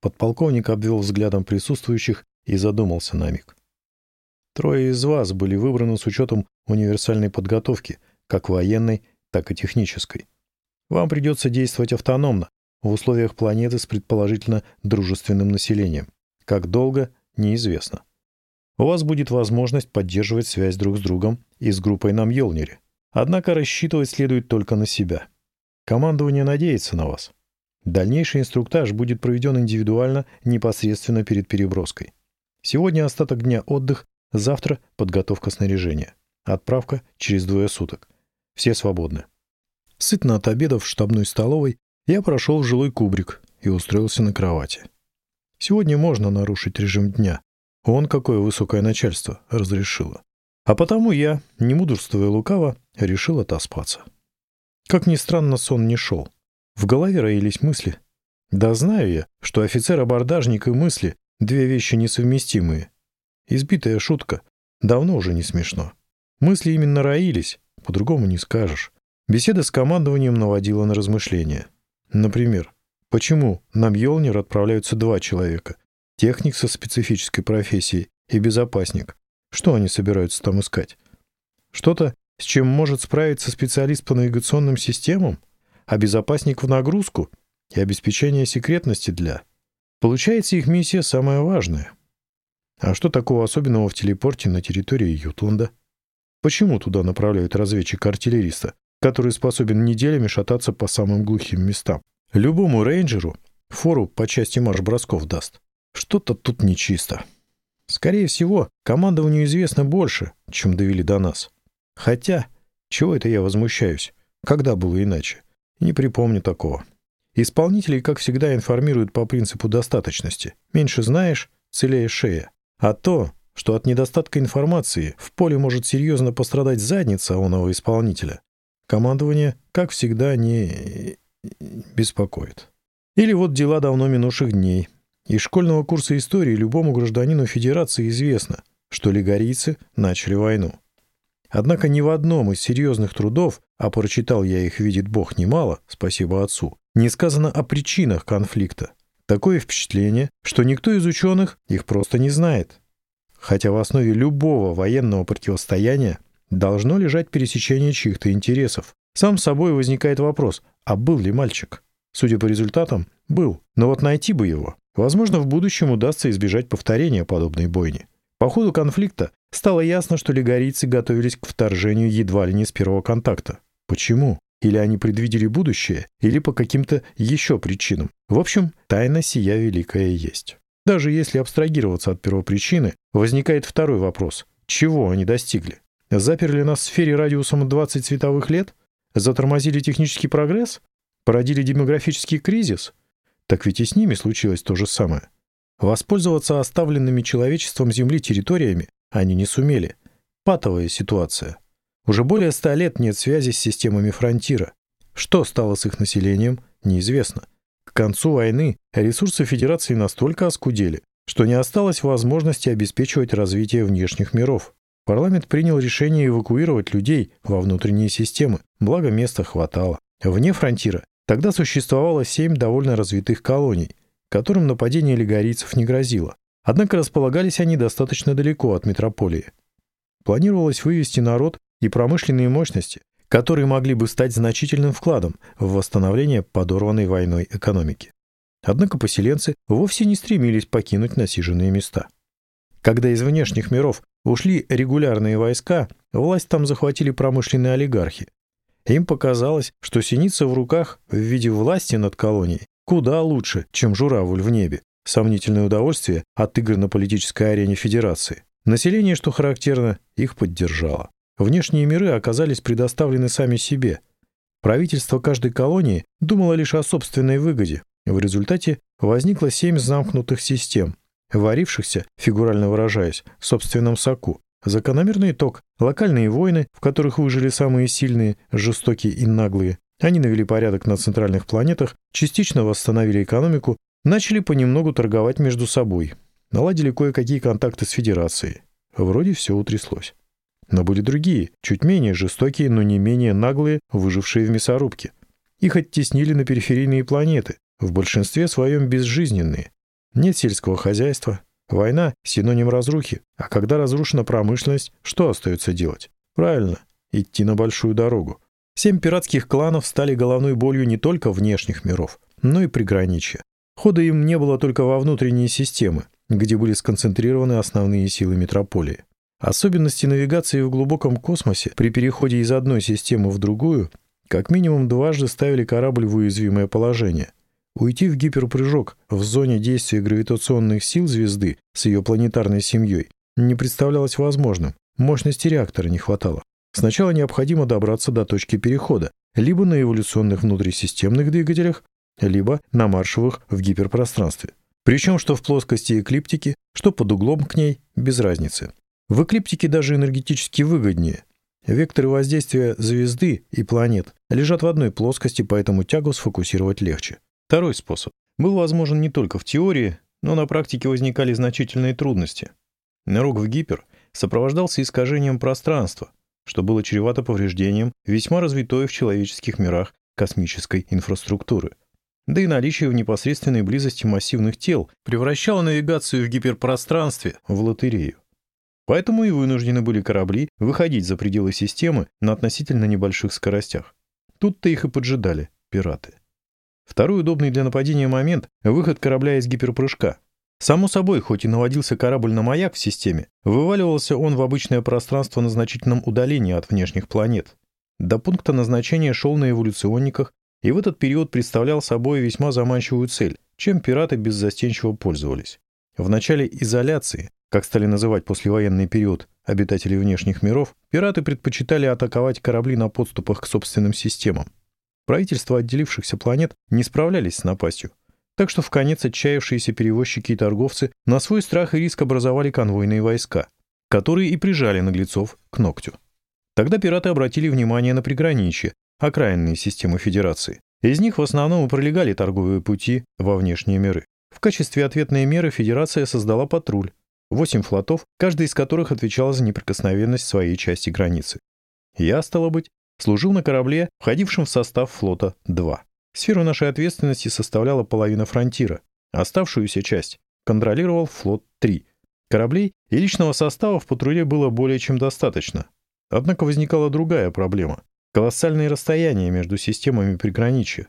Подполковник обвел взглядом присутствующих и задумался на миг. Трое из вас были выбраны с учетом универсальной подготовки, как военной, так и технической. Вам придется действовать автономно, в условиях планеты с предположительно дружественным населением. Как долго – неизвестно. У вас будет возможность поддерживать связь друг с другом и с группой на Мьёлнире. Однако рассчитывать следует только на себя. Командование надеется на вас. Дальнейший инструктаж будет проведен индивидуально, непосредственно перед переброской. Сегодня остаток дня отдых, завтра подготовка снаряжения. Отправка через двое суток. Все свободны. Сытно от обеда в штабной столовой я прошел в жилой кубрик и устроился на кровати. Сегодня можно нарушить режим дня. Он, какое высокое начальство, разрешило. А потому я, не мудрствуя лукаво, решил отоспаться. Как ни странно, сон не шел. В голове роились мысли. Да знаю я, что офицер-абордажник и мысли — две вещи несовместимые. Избитая шутка. Давно уже не смешно. Мысли именно роились, по-другому не скажешь. Беседа с командованием наводила на размышления. Например, почему на Мьёлнир отправляются два человека? Техник со специфической профессией и безопасник. Что они собираются там искать? Что-то, с чем может справиться специалист по навигационным системам? а безопасник в нагрузку и обеспечение секретности для. Получается, их миссия самая важная. А что такого особенного в телепорте на территории Ютланда? Почему туда направляют разведчика-артиллериста, который способен неделями шататься по самым глухим местам? Любому рейнджеру фору по части марш-бросков даст. Что-то тут нечисто. Скорее всего, командованию известно больше, чем довели до нас. Хотя, чего это я возмущаюсь? Когда было иначе? Не припомню такого. Исполнителей, как всегда, информируют по принципу достаточности. Меньше знаешь, целее шея. А то, что от недостатка информации в поле может серьезно пострадать задница оного исполнителя, командование, как всегда, не беспокоит. Или вот дела давно минувших дней. Из школьного курса истории любому гражданину Федерации известно, что лигарийцы начали войну. Однако ни в одном из серьезных трудов, а прочитал я их, видит Бог, немало, спасибо отцу, не сказано о причинах конфликта. Такое впечатление, что никто из ученых их просто не знает. Хотя в основе любого военного противостояния должно лежать пересечение чьих-то интересов. Сам собой возникает вопрос, а был ли мальчик? Судя по результатам, был. Но вот найти бы его. Возможно, в будущем удастся избежать повторения подобной бойни. По ходу конфликта стало ясно, что лигарийцы готовились к вторжению едва ли не с первого контакта. Почему? Или они предвидели будущее, или по каким-то еще причинам. В общем, тайна сия великая есть. Даже если абстрагироваться от первопричины, возникает второй вопрос. Чего они достигли? Заперли нас в сфере радиусом 20 световых лет? Затормозили технический прогресс? Породили демографический кризис? Так ведь и с ними случилось то же самое. Воспользоваться оставленными человечеством Земли территориями они не сумели. Патовая ситуация. Уже более ста лет нет связи с системами фронтира. Что стало с их населением, неизвестно. К концу войны ресурсы Федерации настолько оскудели, что не осталось возможности обеспечивать развитие внешних миров. Парламент принял решение эвакуировать людей во внутренние системы, благо места хватало. Вне фронтира тогда существовало семь довольно развитых колоний – которым нападение лигорийцев не грозило. Однако располагались они достаточно далеко от метрополии. Планировалось вывести народ и промышленные мощности которые могли бы стать значительным вкладом в восстановление подорванной войной экономики. Однако поселенцы вовсе не стремились покинуть насиженные места. Когда из внешних миров ушли регулярные войска, власть там захватили промышленные олигархи. Им показалось, что синица в руках в виде власти над колонией куда лучше, чем журавль в небе. Сомнительное удовольствие от игр на политической арене Федерации. Население, что характерно, их поддержало. Внешние миры оказались предоставлены сами себе. Правительство каждой колонии думало лишь о собственной выгоде. В результате возникло семь замкнутых систем, варившихся, фигурально выражаясь, в собственном соку. Закономерный итог – локальные войны, в которых выжили самые сильные, жестокие и наглые. Они навели порядок на центральных планетах, частично восстановили экономику, начали понемногу торговать между собой, наладили кое-какие контакты с Федерацией. Вроде все утряслось. Но были другие, чуть менее жестокие, но не менее наглые, выжившие в мясорубке. Их оттеснили на периферийные планеты, в большинстве своем безжизненные. Нет сельского хозяйства. Война — синоним разрухи. А когда разрушена промышленность, что остается делать? Правильно, идти на большую дорогу. Семь пиратских кланов стали головной болью не только внешних миров, но и приграничья. Хода им не было только во внутренние системы, где были сконцентрированы основные силы метрополии. Особенности навигации в глубоком космосе при переходе из одной системы в другую как минимум дважды ставили корабль в уязвимое положение. Уйти в гиперпрыжок в зоне действия гравитационных сил звезды с ее планетарной семьей не представлялось возможным, мощности реактора не хватало. Сначала необходимо добраться до точки перехода, либо на эволюционных внутрисистемных двигателях, либо на маршевых в гиперпространстве. Причем что в плоскости эклиптики, что под углом к ней, без разницы. В эклиптике даже энергетически выгоднее. Векторы воздействия звезды и планет лежат в одной плоскости, поэтому тягу сфокусировать легче. Второй способ был возможен не только в теории, но на практике возникали значительные трудности. Нырок в гипер сопровождался искажением пространства, что было чревато повреждением весьма развитой в человеческих мирах космической инфраструктуры. Да и наличие в непосредственной близости массивных тел превращало навигацию в гиперпространстве в лотерею. Поэтому и вынуждены были корабли выходить за пределы системы на относительно небольших скоростях. Тут-то их и поджидали пираты. Второй удобный для нападения момент — выход корабля из гиперпрыжка. Само собой, хоть и наводился корабль на маяк в системе, вываливался он в обычное пространство на значительном удалении от внешних планет. До пункта назначения шел на эволюционниках, и в этот период представлял собой весьма заманчивую цель, чем пираты беззастенчиво пользовались. В начале изоляции как стали называть послевоенный период обитателей внешних миров, пираты предпочитали атаковать корабли на подступах к собственным системам. Правительства отделившихся планет не справлялись с напастью, так что в конец отчаявшиеся перевозчики и торговцы на свой страх и риск образовали конвойные войска, которые и прижали наглецов к ногтю. Тогда пираты обратили внимание на приграничье, окраинные системы Федерации. Из них в основном и пролегали торговые пути во внешние миры. В качестве ответной меры Федерация создала патруль, Восемь флотов, каждый из которых отвечал за неприкосновенность своей части границы. Я, стало быть, служил на корабле, входившем в состав флота 2. Сферу нашей ответственности составляла половина фронтира. Оставшуюся часть контролировал флот 3. Кораблей и личного состава в патруле было более чем достаточно. Однако возникала другая проблема. Колоссальные расстояния между системами приграничья.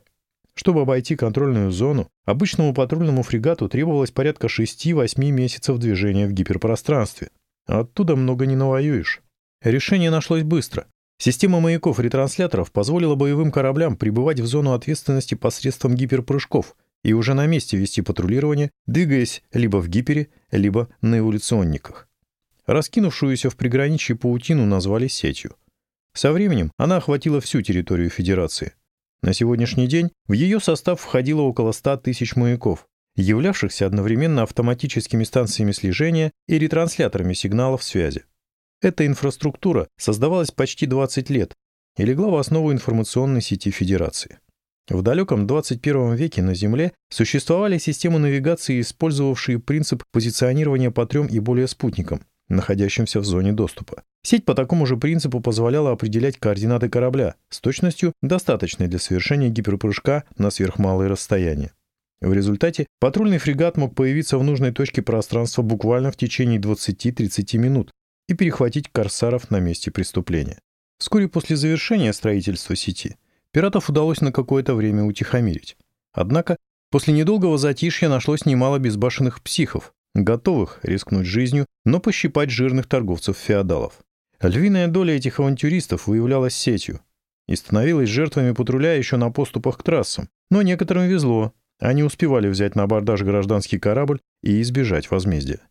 Чтобы обойти контрольную зону, обычному патрульному фрегату требовалось порядка 6-8 месяцев движения в гиперпространстве. Оттуда много не навоюешь. Решение нашлось быстро. Система маяков-ретрансляторов позволила боевым кораблям прибывать в зону ответственности посредством гиперпрыжков и уже на месте вести патрулирование, двигаясь либо в гипере, либо на эволюционниках. Раскинувшуюся в приграничье паутину назвали сетью. Со временем она охватила всю территорию Федерации – на сегодняшний день в ее состав входило около 100 тысяч маяков, являвшихся одновременно автоматическими станциями слежения и ретрансляторами сигналов связи. Эта инфраструктура создавалась почти 20 лет и легла в основу информационной сети Федерации. В далеком 21 веке на Земле существовали системы навигации, использовавшие принцип позиционирования по трем и более спутникам, находящимся в зоне доступа. Сеть по такому же принципу позволяла определять координаты корабля с точностью, достаточной для совершения гиперпрыжка на сверхмалые расстояния. В результате патрульный фрегат мог появиться в нужной точке пространства буквально в течение 20-30 минут и перехватить корсаров на месте преступления. Вскоре после завершения строительства сети пиратов удалось на какое-то время утихомирить. Однако после недолгого затишья нашлось немало безбашенных психов, готовых рискнуть жизнью, но пощипать жирных торговцев-феодалов. Львиная доля этих авантюристов выявлялась сетью и становилась жертвами патруля еще на поступах к трассам. Но некоторым везло, они успевали взять на абордаж гражданский корабль и избежать возмездия.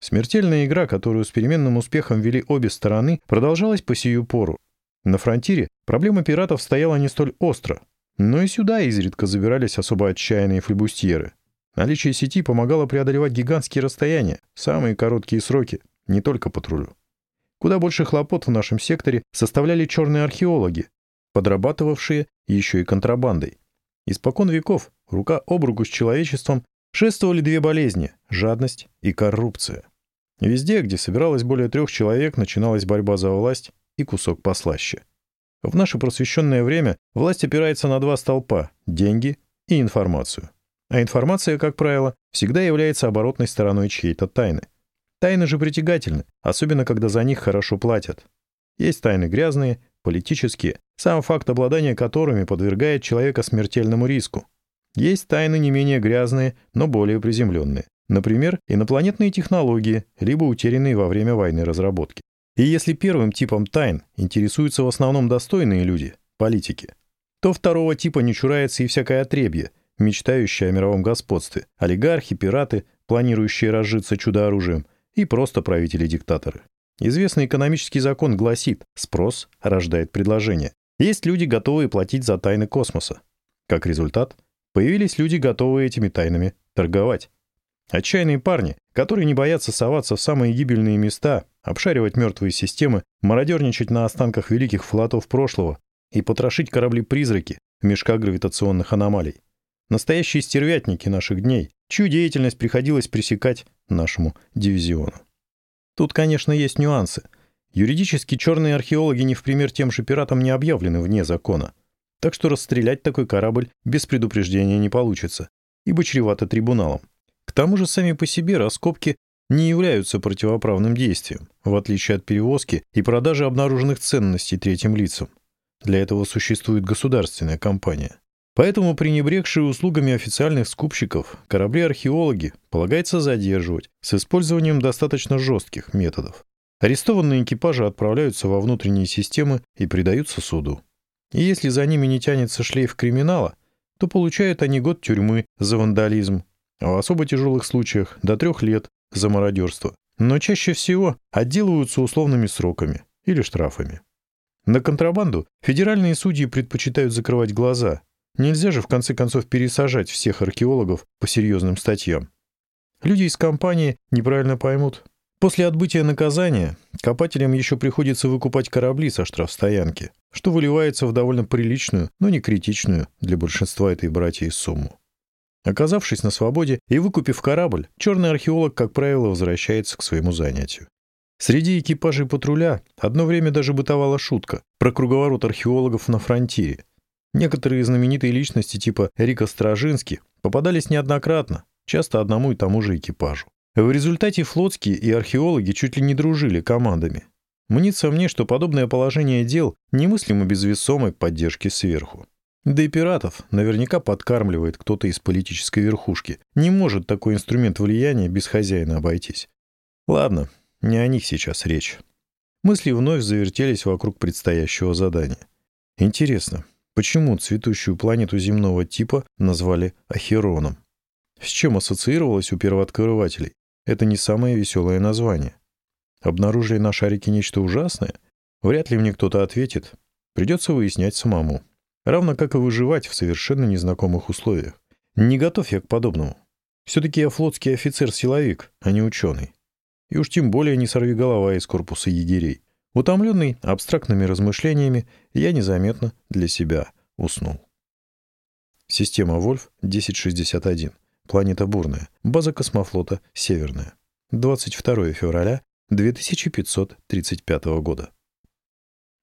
Смертельная игра, которую с переменным успехом вели обе стороны, продолжалась по сию пору. На фронтире проблема пиратов стояла не столь остро, но и сюда изредка забирались особо отчаянные флебустьеры. Наличие сети помогало преодолевать гигантские расстояния, самые короткие сроки, не только патрулю. Куда больше хлопот в нашем секторе составляли черные археологи, подрабатывавшие еще и контрабандой. Испокон веков, рука об руку с человечеством, шествовали две болезни – жадность и коррупция. Везде, где собиралось более трех человек, начиналась борьба за власть и кусок послаще. В наше просвещенное время власть опирается на два столпа – деньги и информацию. А информация, как правило, всегда является оборотной стороной чьей-то тайны. Тайны же притягательны, особенно когда за них хорошо платят. Есть тайны грязные, политические, сам факт обладания которыми подвергает человека смертельному риску. Есть тайны не менее грязные, но более приземленные. Например, инопланетные технологии, либо утерянные во время войны разработки. И если первым типом тайн интересуются в основном достойные люди, политики, то второго типа не чурается и всякое отребье, мечтающее о мировом господстве, олигархи, пираты, планирующие разжиться чудо-оружием, и просто правители-диктаторы. Известный экономический закон гласит «спрос рождает предложение». Есть люди, готовые платить за тайны космоса. Как результат, появились люди, готовые этими тайнами торговать. Отчаянные парни, которые не боятся соваться в самые гибельные места, обшаривать мертвые системы, мародерничать на останках великих флотов прошлого и потрошить корабли-призраки в мешках гравитационных аномалий. Настоящие стервятники наших дней, чью деятельность приходилось пресекать нашему дивизиону. Тут, конечно, есть нюансы. Юридически черные археологи не в пример тем же пиратам не объявлены вне закона. Так что расстрелять такой корабль без предупреждения не получится, ибо чревато трибуналом. К тому же сами по себе раскопки не являются противоправным действием, в отличие от перевозки и продажи обнаруженных ценностей третьим лицам. Для этого существует государственная компания. Поэтому пренебрегшие услугами официальных скупщиков корабли-археологи полагается задерживать с использованием достаточно жестких методов. Арестованные экипажи отправляются во внутренние системы и предаются суду. И если за ними не тянется шлейф криминала, то получают они год тюрьмы за вандализм, в особо тяжелых случаях до трех лет за мародерство. Но чаще всего отделываются условными сроками или штрафами. На контрабанду федеральные судьи предпочитают закрывать глаза. Нельзя же в конце концов пересажать всех археологов по серьезным статьям. Люди из компании неправильно поймут. После отбытия наказания копателям еще приходится выкупать корабли со штрафстоянки, что выливается в довольно приличную, но не критичную для большинства этой братьев сумму. Оказавшись на свободе и выкупив корабль, черный археолог, как правило, возвращается к своему занятию. Среди экипажей патруля одно время даже бытовала шутка про круговорот археологов на фронтире. Некоторые знаменитые личности типа Рика Стражинский попадались неоднократно, часто одному и тому же экипажу. В результате флотские и археологи чуть ли не дружили командами. Мнится мне, что подобное положение дел немыслимо без весомой поддержки сверху. Да и пиратов наверняка подкармливает кто-то из политической верхушки. Не может такой инструмент влияния без хозяина обойтись. Ладно, не о них сейчас речь. Мысли вновь завертелись вокруг предстоящего задания. Интересно, почему цветущую планету земного типа назвали Ахероном? С чем ассоциировалось у первооткрывателей? Это не самое веселое название. Обнаружили на шарике нечто ужасное? Вряд ли мне кто-то ответит. Придется выяснять самому. Равно как и выживать в совершенно незнакомых условиях. Не готов я к подобному. Все-таки я флотский офицер-силовик, а не ученый. И уж тем более не сорви голова из корпуса егерей. Утомленный абстрактными размышлениями, я незаметно для себя уснул. Система Вольф 1061. Планета Бурная. База космофлота Северная. 22 февраля 2535 года.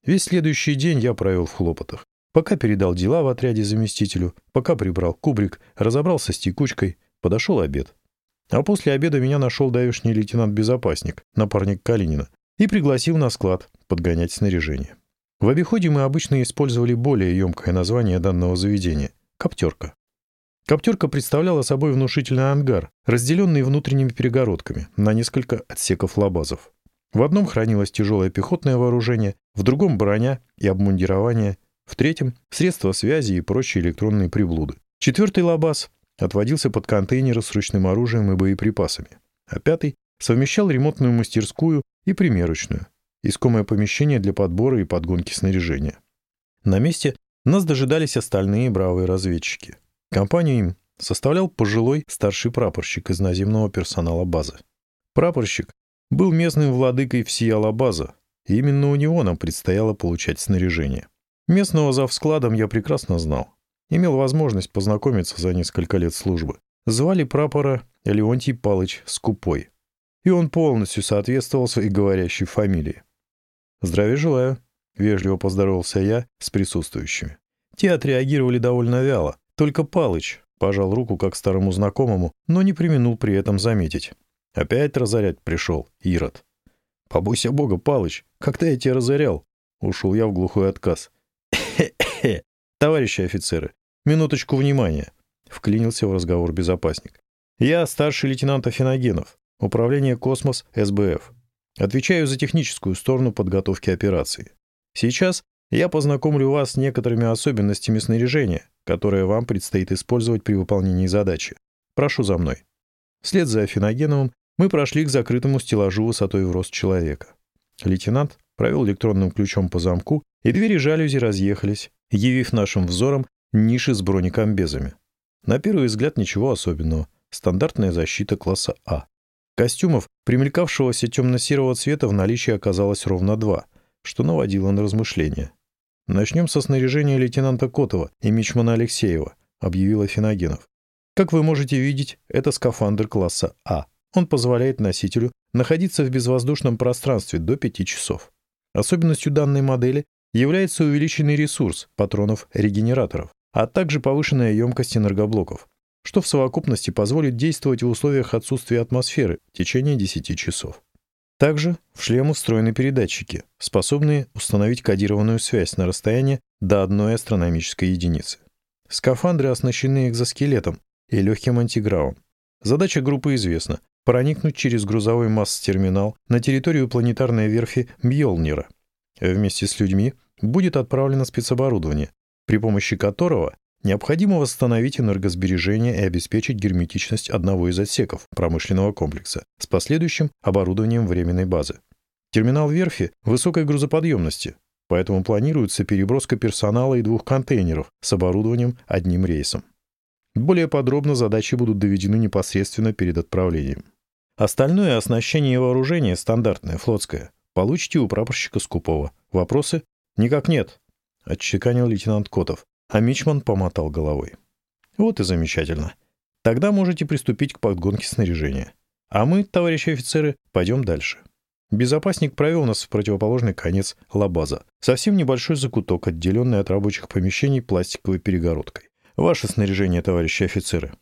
Весь следующий день я провел в хлопотах. Пока передал дела в отряде заместителю, пока прибрал кубрик, разобрался с текучкой, подошел обед. А после обеда меня нашел давешний лейтенант-безопасник, напарник Калинина, и пригласил на склад подгонять снаряжение. В обиходе мы обычно использовали более емкое название данного заведения — «коптерка». Коптерка представляла собой внушительный ангар, разделенный внутренними перегородками на несколько отсеков лабазов. В одном хранилось тяжелое пехотное вооружение, в другом — броня и обмундирование, в третьем — средства связи и прочие электронные приблуды. Четвертый лабаз отводился под контейнеры с ручным оружием и боеприпасами, а пятый совмещал ремонтную мастерскую и примерочную, искомое помещение для подбора и подгонки снаряжения. На месте нас дожидались остальные бравые разведчики. Компанию им составлял пожилой старший прапорщик из наземного персонала базы. Прапорщик был местным владыкой всей Алабаза, и именно у него нам предстояло получать снаряжение. Местного завскладом я прекрасно знал. Имел возможность познакомиться за несколько лет службы. Звали прапора Леонтий Палыч Скупой. И он полностью соответствовал своей говорящей фамилии. «Здравия желаю», — вежливо поздоровался я с присутствующими. Те отреагировали довольно вяло. Только Палыч пожал руку как старому знакомому, но не применул при этом заметить. Опять разорять пришел, Ирод. Побойся бога, Палыч, когда я тебя разорял? Ушел я в глухой отказ. Товарищи офицеры, минуточку внимания. Вклинился в разговор безопасник. Я старший лейтенант Афиногенов, управление «Космос» СБФ. Отвечаю за техническую сторону подготовки операции. Сейчас я познакомлю вас с некоторыми особенностями снаряжения, которое вам предстоит использовать при выполнении задачи. Прошу за мной. Вслед за Афиногеновым мы прошли к закрытому стеллажу высотой в рост человека. Лейтенант провел электронным ключом по замку, и двери жалюзи разъехались, явив нашим взором ниши с бронекомбезами. На первый взгляд ничего особенного. Стандартная защита класса А. Костюмов, примелькавшегося темно-серого цвета, в наличии оказалось ровно два, что наводило на размышления. «Начнем со снаряжения лейтенанта Котова и мичмана Алексеева», — объявил Афиногенов. «Как вы можете видеть, это скафандр класса А. Он позволяет носителю находиться в безвоздушном пространстве до 5 часов. Особенностью данной модели является увеличенный ресурс патронов-регенераторов, а также повышенная емкость энергоблоков, что в совокупности позволит действовать в условиях отсутствия атмосферы в течение 10 часов. Также в шлемы встроены передатчики, способные установить кодированную связь на расстоянии до одной астрономической единицы. Скафандры оснащены экзоскелетом и легким антигравом. Задача группы известна проникнуть через грузовой масс-терминал на территорию планетарной верфи Мьёлнира. Вместе с людьми будет отправлено спецоборудование, при помощи которого необходимо восстановить энергосбережение и обеспечить герметичность одного из отсеков промышленного комплекса с последующим оборудованием временной базы. Терминал верфи высокой грузоподъемности, поэтому планируется переброска персонала и двух контейнеров с оборудованием одним рейсом. Более подробно задачи будут доведены непосредственно перед отправлением. Остальное оснащение и вооружение стандартное, флотское. Получите у прапорщика Скупова. Вопросы? Никак нет, отчеканил лейтенант Котов, а Мичман помотал головой. Вот и замечательно. Тогда можете приступить к подгонке снаряжения. А мы, товарищи офицеры, пойдем дальше. Безопасник провел нас в противоположный конец лабаза. Совсем небольшой закуток, отделенный от рабочих помещений пластиковой перегородкой. Ваше снаряжение, товарищи офицеры.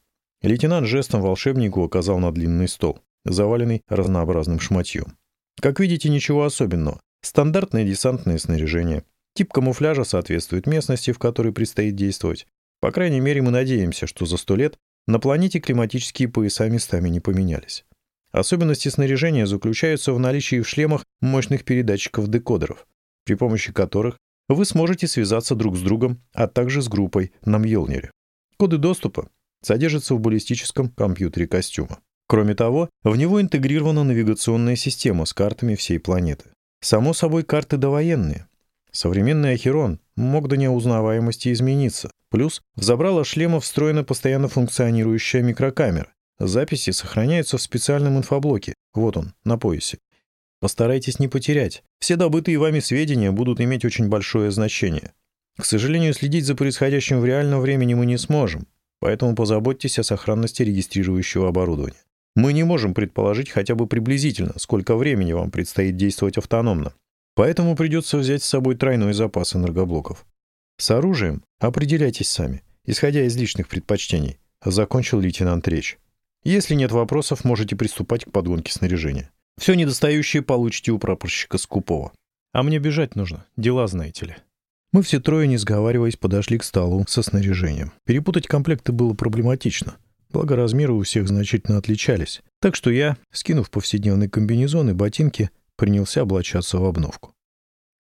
Лейтенант жестом волшебнику указал на длинный стол заваленный разнообразным шматьем. Как видите, ничего особенного. Стандартное десантное снаряжение. Тип камуфляжа соответствует местности, в которой предстоит действовать. По крайней мере, мы надеемся, что за сто лет на планете климатические пояса местами не поменялись. Особенности снаряжения заключаются в наличии в шлемах мощных передатчиков-декодеров, при помощи которых вы сможете связаться друг с другом, а также с группой на Мьёлнире. Коды доступа содержатся в баллистическом компьютере костюма. Кроме того, в него интегрирована навигационная система с картами всей планеты. Само собой, карты довоенные. Современный Ахерон мог до неузнаваемости измениться. Плюс в забрало шлема встроена постоянно функционирующая микрокамера. Записи сохраняются в специальном инфоблоке. Вот он, на поясе. Постарайтесь не потерять. Все добытые вами сведения будут иметь очень большое значение. К сожалению, следить за происходящим в реальном времени мы не сможем, поэтому позаботьтесь о сохранности регистрирующего оборудования. Мы не можем предположить хотя бы приблизительно, сколько времени вам предстоит действовать автономно. Поэтому придется взять с собой тройной запас энергоблоков. С оружием определяйтесь сами, исходя из личных предпочтений, закончил лейтенант речь. Если нет вопросов, можете приступать к подгонке снаряжения. Все недостающее получите у прапорщика Скупова. А мне бежать нужно, дела знаете ли. Мы все трое, не сговариваясь, подошли к столу со снаряжением. Перепутать комплекты было проблематично. Благо размеры у всех значительно отличались. Так что я, скинув повседневный комбинезон и ботинки, принялся облачаться в обновку.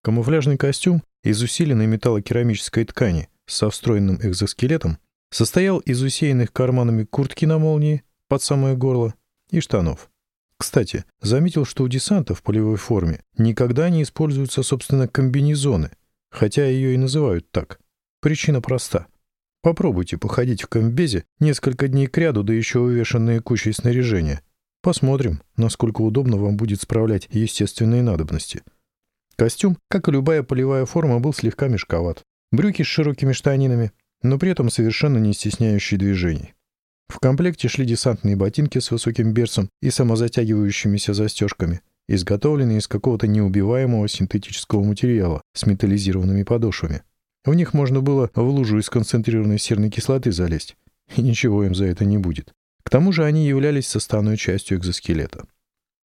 Камуфляжный костюм из усиленной металлокерамической ткани со встроенным экзоскелетом состоял из усеянных карманами куртки на молнии под самое горло и штанов. Кстати, заметил, что у десанта в полевой форме никогда не используются, собственно, комбинезоны, хотя ее и называют так. Причина проста. Попробуйте походить в комбезе несколько дней кряду, да еще увешанные кучей снаряжения. Посмотрим, насколько удобно вам будет справлять естественные надобности. Костюм, как и любая полевая форма, был слегка мешковат. Брюки с широкими штанинами, но при этом совершенно не стесняющие движений. В комплекте шли десантные ботинки с высоким берцем и самозатягивающимися застежками, изготовленные из какого-то неубиваемого синтетического материала с металлизированными подошвами. В них можно было в лужу из концентрированной серной кислоты залезть, и ничего им за это не будет. К тому же они являлись составной частью экзоскелета.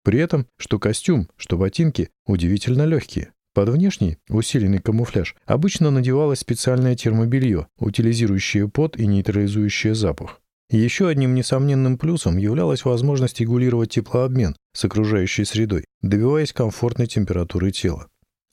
При этом, что костюм, что ботинки удивительно легкие. Под внешний, усиленный камуфляж, обычно надевалось специальное термобелье, утилизирующее пот и нейтрализующее запах. Еще одним несомненным плюсом являлась возможность регулировать теплообмен с окружающей средой, добиваясь комфортной температуры тела.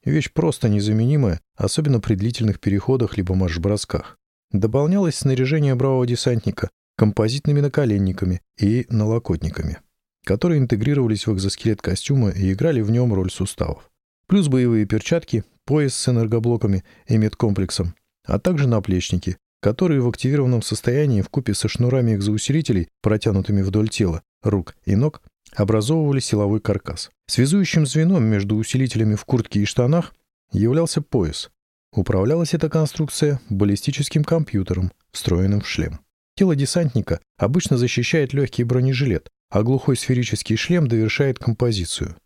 Вещь просто незаменимая, особенно при длительных переходах либо марш-бросках. Дополнялось снаряжение бравого десантника композитными наколенниками и налокотниками, которые интегрировались в экзоскелет костюма и играли в нем роль суставов. Плюс боевые перчатки, пояс с энергоблоками и медкомплексом, а также наплечники, которые в активированном состоянии в купе со шнурами экзоусилителей, протянутыми вдоль тела, рук и ног, образовывали силовой каркас. Связующим звеном между усилителями в куртке и штанах являлся пояс. Управлялась эта конструкция баллистическим компьютером, встроенным в шлем. Тело десантника обычно защищает легкий бронежилет, а глухой сферический шлем довершает композицию.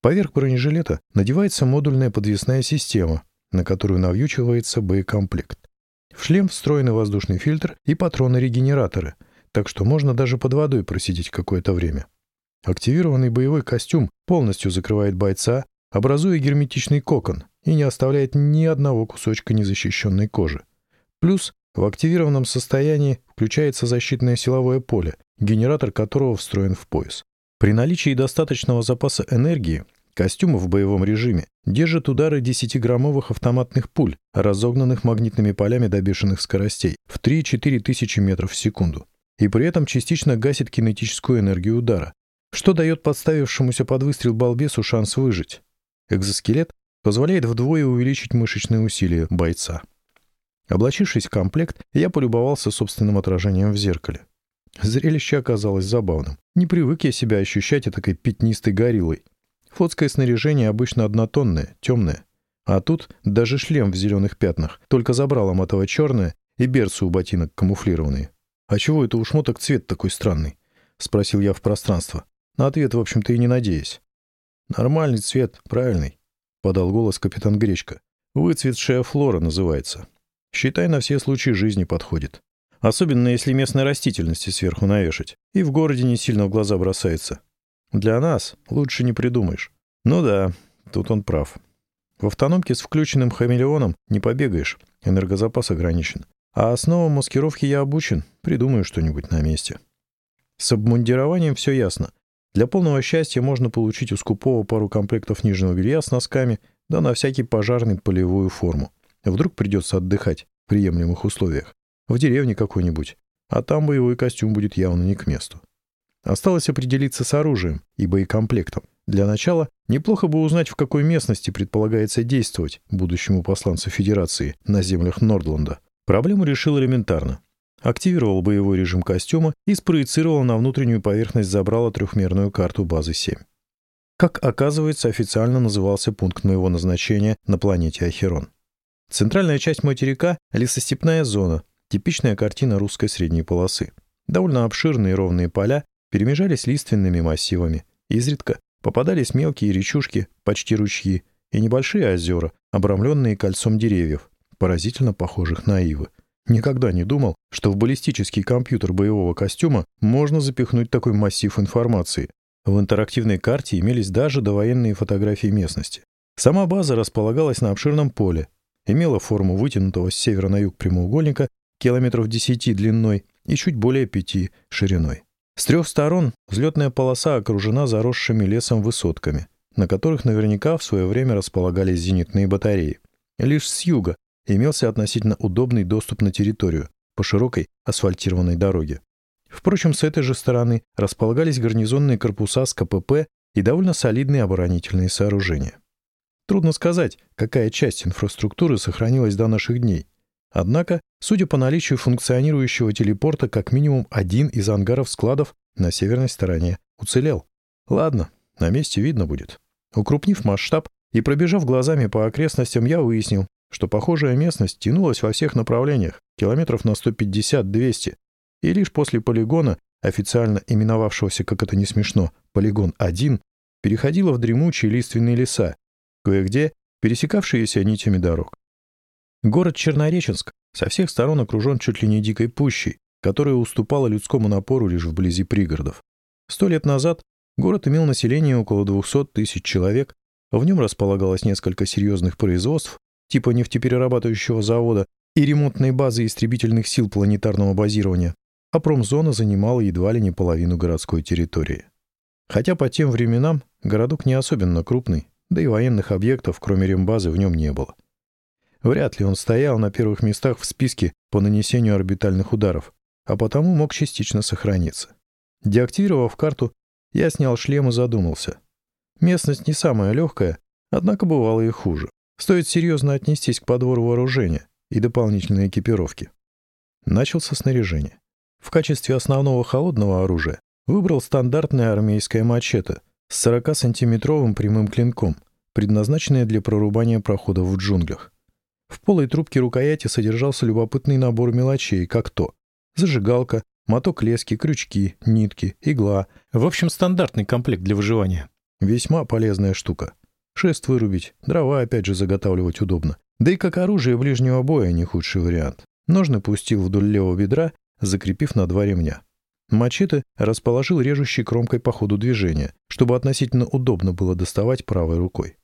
Поверх бронежилета надевается модульная подвесная система, на которую навьючивается боекомплект. В шлем встроены воздушный фильтр и патроны-регенераторы, так что можно даже под водой просидеть какое-то время. Активированный боевой костюм полностью закрывает бойца, образуя герметичный кокон и не оставляет ни одного кусочка незащищенной кожи. Плюс в активированном состоянии включается защитное силовое поле, генератор которого встроен в пояс. При наличии достаточного запаса энергии Костюмы в боевом режиме держат удары 10-граммовых автоматных пуль, разогнанных магнитными полями до бешеных скоростей в 3-4 тысячи метров в секунду. И при этом частично гасит кинетическую энергию удара, что дает подставившемуся под выстрел балбесу шанс выжить. Экзоскелет позволяет вдвое увеличить мышечные усилия бойца. Облачившись в комплект, я полюбовался собственным отражением в зеркале. Зрелище оказалось забавным. Не привык я себя ощущать такой пятнистой гориллой. Флотское снаряжение обычно однотонное, темное. А тут даже шлем в зеленых пятнах, только забрало матово черное и берцы у ботинок камуфлированные. «А чего это у шмоток цвет такой странный?» — спросил я в пространство. На ответ, в общем-то, и не надеясь. «Нормальный цвет, правильный», — подал голос капитан Гречка. «Выцветшая флора называется. Считай, на все случаи жизни подходит. Особенно если местной растительности сверху навешать. И в городе не сильно в глаза бросается. Для нас лучше не придумаешь. Ну да, тут он прав. В автономке с включенным хамелеоном не побегаешь, энергозапас ограничен. А основам маскировки я обучен, придумаю что-нибудь на месте. С обмундированием все ясно. Для полного счастья можно получить у скупого пару комплектов нижнего белья с носками, да на всякий пожарный полевую форму. Вдруг придется отдыхать в приемлемых условиях. В деревне какой-нибудь. А там боевой костюм будет явно не к месту. Осталось определиться с оружием и боекомплектом. Для начала неплохо бы узнать, в какой местности предполагается действовать будущему посланцу Федерации на землях Нордланда. Проблему решил элементарно. Активировал боевой режим костюма и спроецировал на внутреннюю поверхность забрала трехмерную карту базы 7. Как оказывается, официально назывался пункт моего назначения на планете Ахерон. Центральная часть материка — лесостепная зона, типичная картина русской средней полосы. Довольно обширные ровные поля перемежались лиственными массивами. Изредка попадались мелкие речушки, почти ручьи, и небольшие озера, обрамленные кольцом деревьев, поразительно похожих на ивы. Никогда не думал, что в баллистический компьютер боевого костюма можно запихнуть такой массив информации. В интерактивной карте имелись даже довоенные фотографии местности. Сама база располагалась на обширном поле, имела форму вытянутого с севера на юг прямоугольника километров 10 длиной и чуть более 5 шириной. С трех сторон взлетная полоса окружена заросшими лесом высотками, на которых наверняка в свое время располагались зенитные батареи. Лишь с юга имелся относительно удобный доступ на территорию по широкой асфальтированной дороге. Впрочем, с этой же стороны располагались гарнизонные корпуса с КПП и довольно солидные оборонительные сооружения. Трудно сказать, какая часть инфраструктуры сохранилась до наших дней. Однако, судя по наличию функционирующего телепорта, как минимум один из ангаров складов на северной стороне уцелел. Ладно, на месте видно будет. Укрупнив масштаб и пробежав глазами по окрестностям, я выяснил, что похожая местность тянулась во всех направлениях, километров на 150-200, и лишь после полигона, официально именовавшегося, как это не смешно, полигон-1, переходила в дремучие лиственные леса, кое-где пересекавшиеся нитями дорог. Город Чернореченск со всех сторон окружен чуть ли не дикой пущей, которая уступала людскому напору лишь вблизи пригородов. Сто лет назад город имел население около 200 тысяч человек, в нем располагалось несколько серьезных производств, типа нефтеперерабатывающего завода и ремонтной базы истребительных сил планетарного базирования, а промзона занимала едва ли не половину городской территории. Хотя по тем временам городок не особенно крупный, да и военных объектов, кроме рембазы, в нем не было. Вряд ли он стоял на первых местах в списке по нанесению орбитальных ударов, а потому мог частично сохраниться. Деактивировав карту, я снял шлем и задумался. Местность не самая легкая, однако бывало и хуже. Стоит серьезно отнестись к подбору вооружения и дополнительной экипировки. Начал со снаряжения. В качестве основного холодного оружия выбрал стандартное армейское мачете с 40-сантиметровым прямым клинком, предназначенное для прорубания проходов в джунглях. В полой трубке рукояти содержался любопытный набор мелочей, как то зажигалка, моток лески, крючки, нитки, игла. В общем, стандартный комплект для выживания. Весьма полезная штука. Шест вырубить, дрова опять же заготавливать удобно. Да и как оружие ближнего боя не худший вариант. Ножны пустил вдоль левого бедра закрепив на два ремня. Мачете расположил режущей кромкой по ходу движения, чтобы относительно удобно было доставать правой рукой.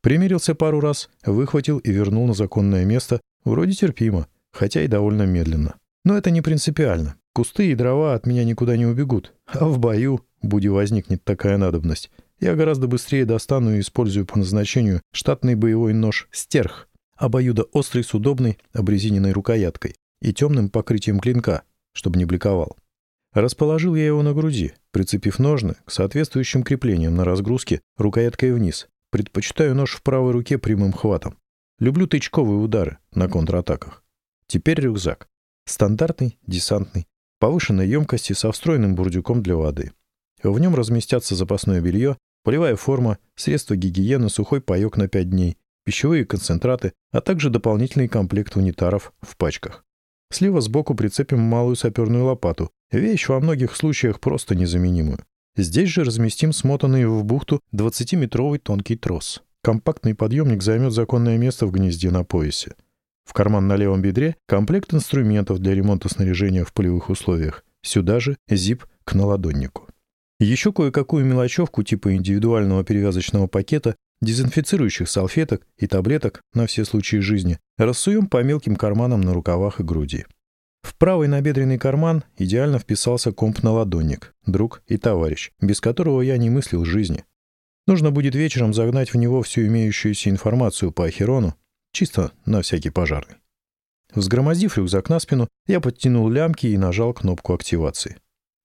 Примерился пару раз, выхватил и вернул на законное место, вроде терпимо, хотя и довольно медленно. Но это не принципиально. Кусты и дрова от меня никуда не убегут. А в бою, будь возникнет такая надобность, я гораздо быстрее достану и использую по назначению штатный боевой нож «Стерх», обоюдо острый с удобной обрезиненной рукояткой и темным покрытием клинка, чтобы не бликовал. Расположил я его на груди, прицепив ножны к соответствующим креплениям на разгрузке рукояткой вниз. Предпочитаю нож в правой руке прямым хватом. Люблю тычковые удары на контратаках. Теперь рюкзак. Стандартный, десантный, повышенной емкости со встроенным бурдюком для воды. В нем разместятся запасное белье, полевая форма, средства гигиены, сухой паек на 5 дней, пищевые концентраты, а также дополнительный комплект унитаров в пачках. Слева сбоку прицепим малую саперную лопату, вещь во многих случаях просто незаменимую. Здесь же разместим смотанный в бухту 20-метровый тонкий трос. Компактный подъемник займет законное место в гнезде на поясе. В карман на левом бедре комплект инструментов для ремонта снаряжения в полевых условиях. Сюда же зип к наладоннику. Еще кое-какую мелочевку типа индивидуального перевязочного пакета дезинфицирующих салфеток и таблеток на все случаи жизни рассуем по мелким карманам на рукавах и груди. В правый набедренный карман идеально вписался комп-наладонник, друг и товарищ, без которого я не мыслил жизни. Нужно будет вечером загнать в него всю имеющуюся информацию по Ахерону, чисто на всякий пожарный. Взгромоздив рюкзак на спину, я подтянул лямки и нажал кнопку активации.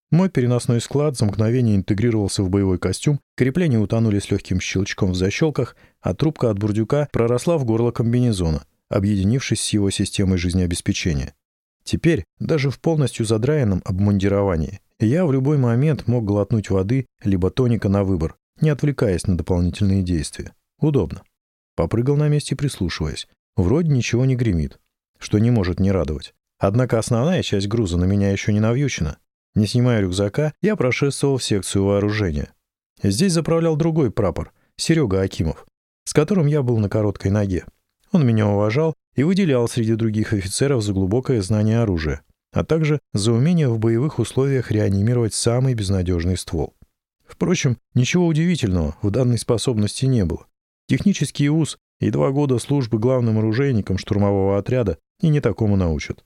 Мой переносной склад за мгновение интегрировался в боевой костюм, крепления утонули с легким щелчком в защелках, а трубка от бурдюка проросла в горло комбинезона, объединившись с его системой жизнеобеспечения. Теперь, даже в полностью задраенном обмундировании, я в любой момент мог глотнуть воды либо тоника на выбор, не отвлекаясь на дополнительные действия. Удобно. Попрыгал на месте, прислушиваясь. Вроде ничего не гремит, что не может не радовать. Однако основная часть груза на меня еще не навьючена. Не снимая рюкзака, я прошествовал в секцию вооружения. Здесь заправлял другой прапор, Серега Акимов, с которым я был на короткой ноге. Он меня уважал и выделял среди других офицеров за глубокое знание оружия, а также за умение в боевых условиях реанимировать самый безнадежный ствол. Впрочем, ничего удивительного в данной способности не было. Технический вуз и два года службы главным оружейником штурмового отряда и не такому научат.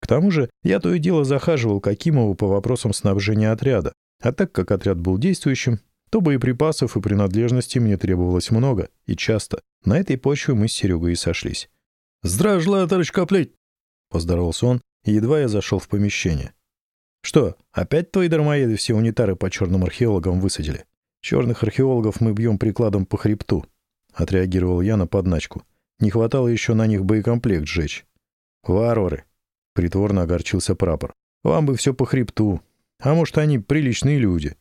К тому же я то и дело захаживал к Акимову по вопросам снабжения отряда, а так как отряд был действующим, то боеприпасов и принадлежностей мне требовалось много и часто. На этой почве мы с Серегой и сошлись. «Здравия желаю, товарищ Коплей!» — поздоровался он, едва я зашел в помещение. «Что, опять твои дармоеды все унитары по черным археологам высадили? Черных археологов мы бьем прикладом по хребту», — отреагировал я на подначку. «Не хватало еще на них боекомплект сжечь». «Варвары!» — притворно огорчился прапор. «Вам бы все по хребту. А может, они приличные люди.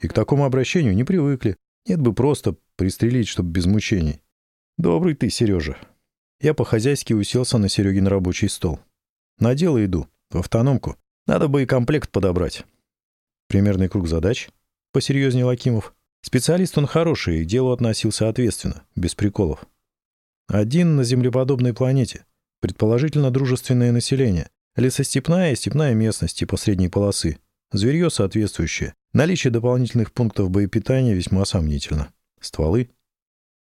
И к такому обращению не привыкли. Нет бы просто пристрелить, чтоб без мучений. Добрый ты, Сережа». Я по-хозяйски уселся на Серегин рабочий стол. «На дело иду, в автономку. Надо боекомплект подобрать». Примерный круг задач, посерьезнее Лакимов. Специалист он хороший и к делу относился ответственно, без приколов. Один на землеподобной планете. Предположительно, дружественное население. Лесостепная и степная местность типа средней полосы. Зверье соответствующее. Наличие дополнительных пунктов боепитания весьма сомнительно. Стволы?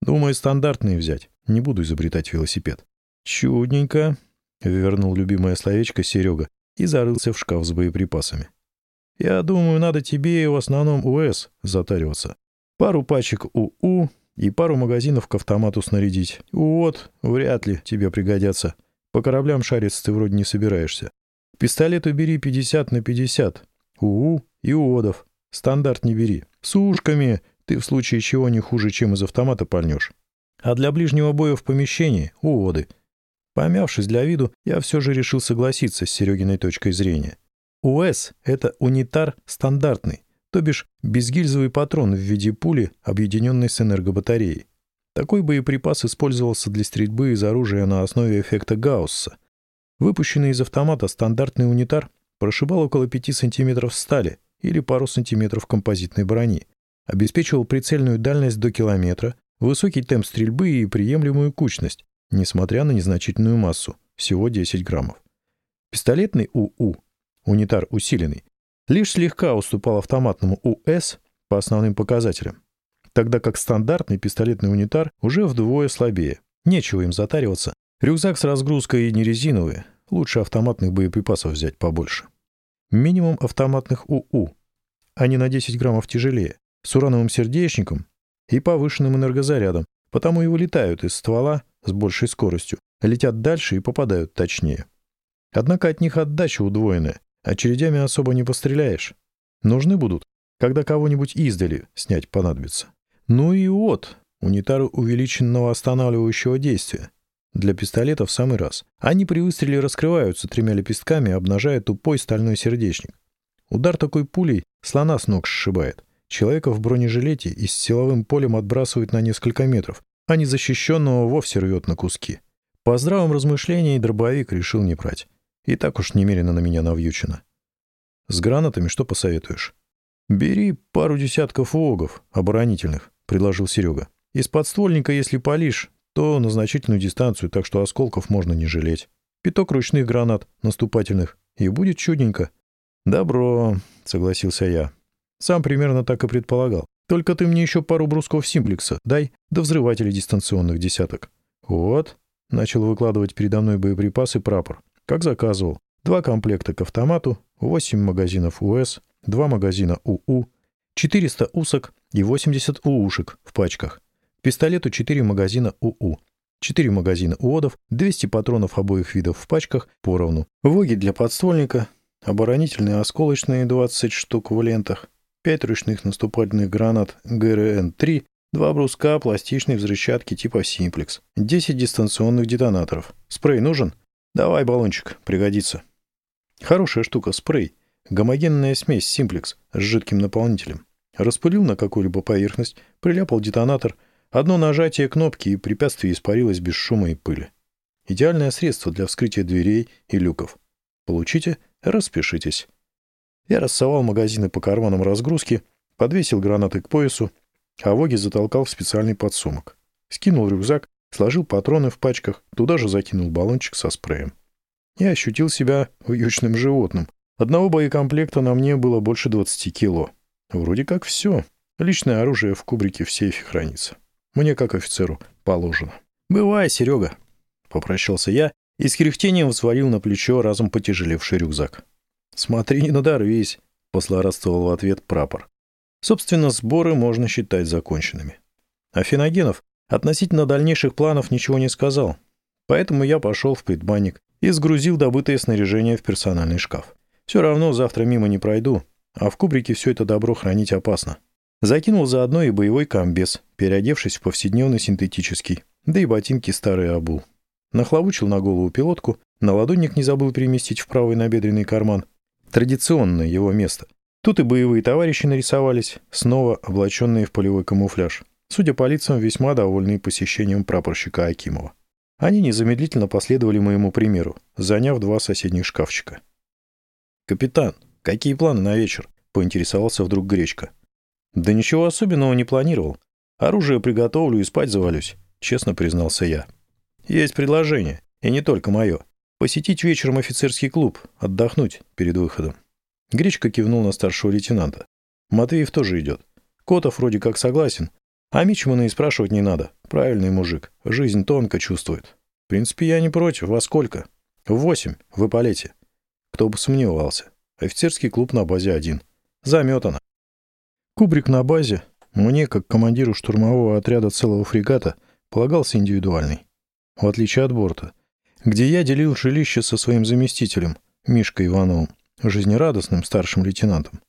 Думаю, стандартные взять. Не буду изобретать велосипед. Чудненько, вернул любимое словечко Серега и зарылся в шкаф с боеприпасами. Я думаю, надо тебе в основном УС затариваться. Пару пачек УУ и пару магазинов к автомату снарядить. Вот, вряд ли тебе пригодятся. По кораблям шариться ты вроде не собираешься. Пистолет убери 50 на 50. УУ и УОДов. Стандарт не бери. С ушками ты в случае чего не хуже, чем из автомата пальнешь. А для ближнего боя в помещении — УОДы. Помявшись для виду, я все же решил согласиться с Серегиной точкой зрения. УС — это унитар стандартный, то бишь безгильзовый патрон в виде пули, объединенной с энергобатареей. Такой боеприпас использовался для стрельбы из оружия на основе эффекта Гаусса. Выпущенный из автомата стандартный унитар прошибал около 5 см стали или пару сантиметров композитной брони, обеспечивал прицельную дальность до километра, высокий темп стрельбы и приемлемую кучность, несмотря на незначительную массу, всего 10 граммов. Пистолетный УУ, унитар усиленный, лишь слегка уступал автоматному УС по основным показателям, тогда как стандартный пистолетный унитар уже вдвое слабее. Нечего им затариваться. Рюкзак с разгрузкой не резиновый, лучше автоматных боеприпасов взять побольше. Минимум автоматных УУ, они на 10 граммов тяжелее, с урановым сердечником и повышенным энергозарядом, потому и вылетают из ствола с большей скоростью, летят дальше и попадают точнее. Однако от них отдача удвоенная, очередями особо не постреляешь. Нужны будут, когда кого-нибудь издали снять понадобится. Ну и вот, унитары увеличенного останавливающего действия. Для пистолета в самый раз. Они при выстреле раскрываются тремя лепестками, обнажая тупой стальной сердечник. Удар такой пулей слона с ног сшибает. Человека в бронежилете и с силовым полем отбрасывает на несколько метров, а незащищенного вовсе рвет на куски. По здравом размышлении дробовик решил не брать. И так уж немерено на меня навьючено. С гранатами что посоветуешь? «Бери пару десятков вогов, оборонительных», — предложил Серега. «Из подствольника, если палишь, то на значительную дистанцию, так что осколков можно не жалеть. Пяток ручных гранат, наступательных, и будет чудненько». «Добро», — согласился я. «Сам примерно так и предполагал. Только ты мне еще пару брусков симплекса дай, да взрывателей дистанционных десяток». «Вот», — начал выкладывать передо мной боеприпасы прапор. Как заказывал. Два комплекта к автомату, 8 магазинов УС, 2 магазина УУ, 400 усок и 80 УУшек в пачках. К пистолету 4 магазина УУ. 4 магазина УОДов, 200 патронов обоих видов в пачках поровну. Воги для подствольника, оборонительные осколочные 20 штук в лентах, 5 ручных наступательных гранат ГРН-3, 2 бруска пластичной взрывчатки типа Симплекс, 10 дистанционных детонаторов. Спрей нужен? Давай баллончик, пригодится. Хорошая штука, спрей. Гомогенная смесь симплекс с жидким наполнителем. Распылил на какую-либо поверхность, приляпал детонатор. Одно нажатие кнопки, и препятствие испарилось без шума и пыли. Идеальное средство для вскрытия дверей и люков. Получите, распишитесь. Я рассовал магазины по карманам разгрузки, подвесил гранаты к поясу, а Воги затолкал в специальный подсумок. Скинул рюкзак, Сложил патроны в пачках, туда же закинул баллончик со спреем. Я ощутил себя вьючным животным. Одного боекомплекта на мне было больше 20 кило. Вроде как все. Личное оружие в кубрике в сейфе хранится. Мне, как офицеру, положено. «Бывай, Серега!» — попрощался я и с кряхтением взвалил на плечо разом потяжелевший рюкзак. «Смотри, не надорвись!» — посларадствовал в ответ прапор. Собственно, сборы можно считать законченными. А Финогенов относительно дальнейших планов ничего не сказал, поэтому я пошел в предбанник и сгрузил добытое снаряжение в персональный шкаф. Все равно завтра мимо не пройду, а в кубрике все это добро хранить опасно. Закинул заодно и боевой комбез, переодевшись в повседневный синтетический, да и ботинки старые обул. Нахлобучил на голову пилотку, на ладонник не забыл переместить в правый набедренный карман. Традиционное его место. Тут и боевые товарищи нарисовались, снова облаченные в полевой камуфляж. Судя по лицам, весьма довольные посещением прапорщика Акимова. Они незамедлительно последовали моему примеру, заняв два соседних шкафчика. «Капитан, какие планы на вечер?» — поинтересовался вдруг Гречка. «Да ничего особенного не планировал. Оружие приготовлю и спать завалюсь», — честно признался я. «Есть предложение, и не только мое. Посетить вечером офицерский клуб, отдохнуть перед выходом». Гречка кивнул на старшего лейтенанта. «Матвеев тоже идет. Котов вроде как согласен, а Мичмана и спрашивать не надо. Правильный мужик. Жизнь тонко чувствует. В принципе, я не против. Во сколько? В восемь. В Ипполете. Кто бы сомневался. Офицерский клуб на базе один. Заметано. Кубрик на базе мне, как командиру штурмового отряда целого фрегата, полагался индивидуальный. В отличие от борта, где я делил жилище со своим заместителем, Мишкой Ивановым, жизнерадостным старшим лейтенантом.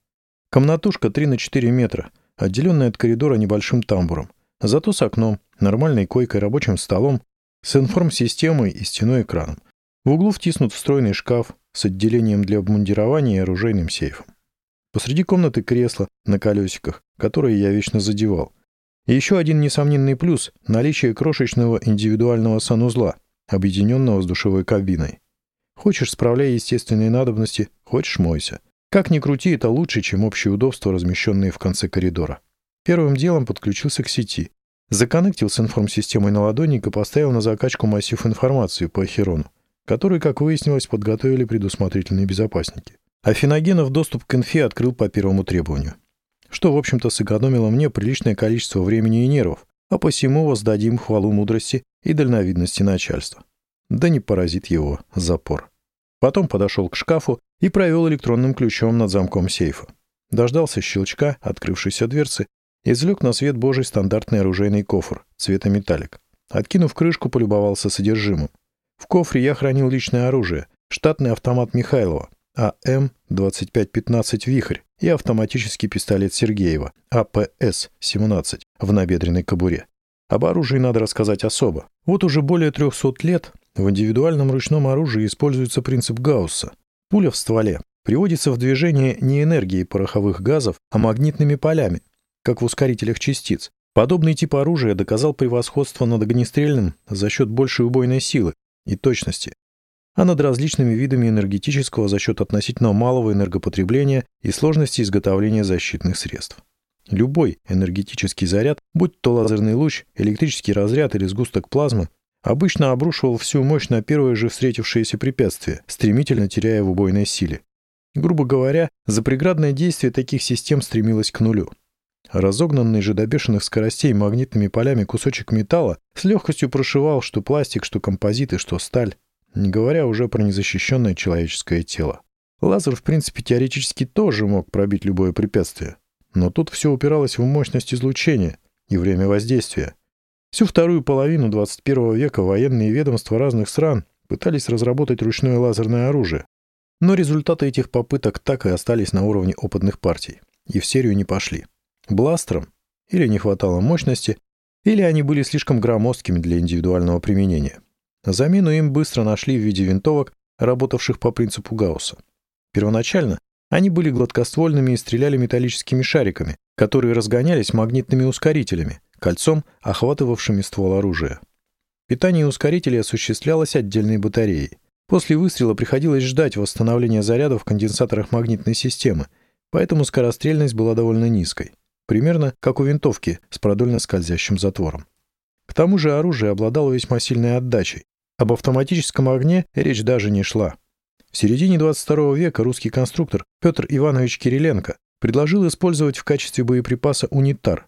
Комнатушка 3 на 4 метра — отделенный от коридора небольшим тамбуром, зато с окном, нормальной койкой, рабочим столом, с информсистемой и стеной экраном. В углу втиснут встроенный шкаф с отделением для обмундирования и оружейным сейфом. Посреди комнаты кресло на колесиках, которые я вечно задевал. И еще один несомненный плюс – наличие крошечного индивидуального санузла, объединенного с душевой кабиной. Хочешь, справляй естественные надобности, хочешь, мойся. Как ни крути, это лучше, чем общее удобство, размещенные в конце коридора. Первым делом подключился к сети. Законнектил с информсистемой на ладонник и поставил на закачку массив информации по Ахерону, который, как выяснилось, подготовили предусмотрительные безопасники. А Финогенов доступ к инфе открыл по первому требованию. Что, в общем-то, сэкономило мне приличное количество времени и нервов, а посему воздадим хвалу мудрости и дальновидности начальства. Да не поразит его запор. Потом подошел к шкафу и провел электронным ключом над замком сейфа. Дождался щелчка, открывшейся дверцы, извлек на свет божий стандартный оружейный кофр цвета металлик. Откинув крышку, полюбовался содержимым. В кофре я хранил личное оружие, штатный автомат Михайлова, АМ-2515 «Вихрь» и автоматический пистолет Сергеева, АПС-17, в набедренной кобуре. Об оружии надо рассказать особо. Вот уже более 300 лет в индивидуальном ручном оружии используется принцип Гаусса. Пуля в стволе приводится в движение не энергией пороховых газов, а магнитными полями, как в ускорителях частиц. Подобный тип оружия доказал превосходство над огнестрельным за счет большей убойной силы и точности, а над различными видами энергетического за счет относительно малого энергопотребления и сложности изготовления защитных средств. Любой энергетический заряд, будь то лазерный луч, электрический разряд или сгусток плазмы, обычно обрушивал всю мощь на первое же встретившееся препятствие, стремительно теряя в убойной силе. Грубо говоря, запреградное действие таких систем стремилось к нулю. Разогнанный же до бешеных скоростей магнитными полями кусочек металла с легкостью прошивал что пластик, что композиты, что сталь, не говоря уже про незащищенное человеческое тело. Лазер, в принципе, теоретически тоже мог пробить любое препятствие. Но тут все упиралось в мощность излучения и время воздействия. Всю вторую половину 21 века военные ведомства разных стран пытались разработать ручное лазерное оружие. Но результаты этих попыток так и остались на уровне опытных партий и в серию не пошли. Бластерам или не хватало мощности, или они были слишком громоздкими для индивидуального применения. Замену им быстро нашли в виде винтовок, работавших по принципу Гаусса. Первоначально они были гладкоствольными и стреляли металлическими шариками, которые разгонялись магнитными ускорителями, кольцом, охватывавшими ствол оружия. Питание ускорителей осуществлялось отдельной батареей. После выстрела приходилось ждать восстановления заряда в конденсаторах магнитной системы, поэтому скорострельность была довольно низкой. Примерно как у винтовки с продольно скользящим затвором. К тому же оружие обладало весьма сильной отдачей. Об автоматическом огне речь даже не шла. В середине 22 века русский конструктор Петр Иванович Кириленко предложил использовать в качестве боеприпаса унитар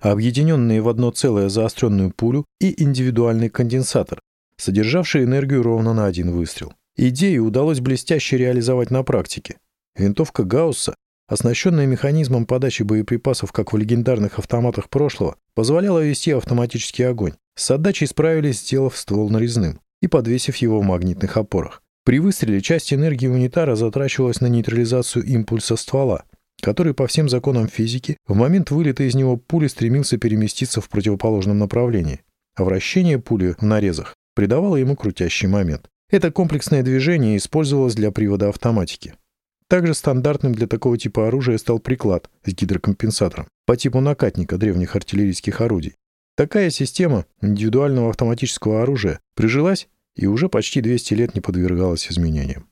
объединенные в одно целое заостренную пулю и индивидуальный конденсатор, содержавший энергию ровно на один выстрел. Идею удалось блестяще реализовать на практике. Винтовка Гаусса, оснащенная механизмом подачи боеприпасов, как в легендарных автоматах прошлого, позволяла вести автоматический огонь. С отдачей справились, сделав ствол нарезным и подвесив его в магнитных опорах. При выстреле часть энергии унитара затрачивалась на нейтрализацию импульса ствола, который по всем законам физики в момент вылета из него пули стремился переместиться в противоположном направлении, а вращение пули в нарезах придавало ему крутящий момент. Это комплексное движение использовалось для привода автоматики. Также стандартным для такого типа оружия стал приклад с гидрокомпенсатором по типу накатника древних артиллерийских орудий. Такая система индивидуального автоматического оружия прижилась и уже почти 200 лет не подвергалась изменениям.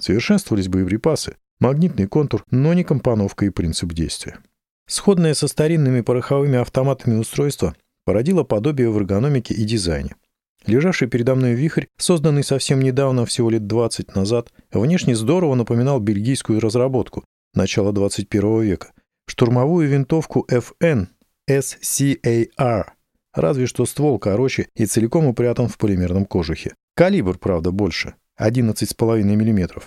Совершенствовались боеприпасы, магнитный контур, но не компоновка и принцип действия. Сходное со старинными пороховыми автоматами устройство породило подобие в эргономике и дизайне. Лежавший передо мной вихрь, созданный совсем недавно, всего лет 20 назад, внешне здорово напоминал бельгийскую разработку начала 21 века, штурмовую винтовку FN SCAR, разве что ствол короче и целиком упрятан в полимерном кожухе. Калибр, правда, больше — 11,5 мм.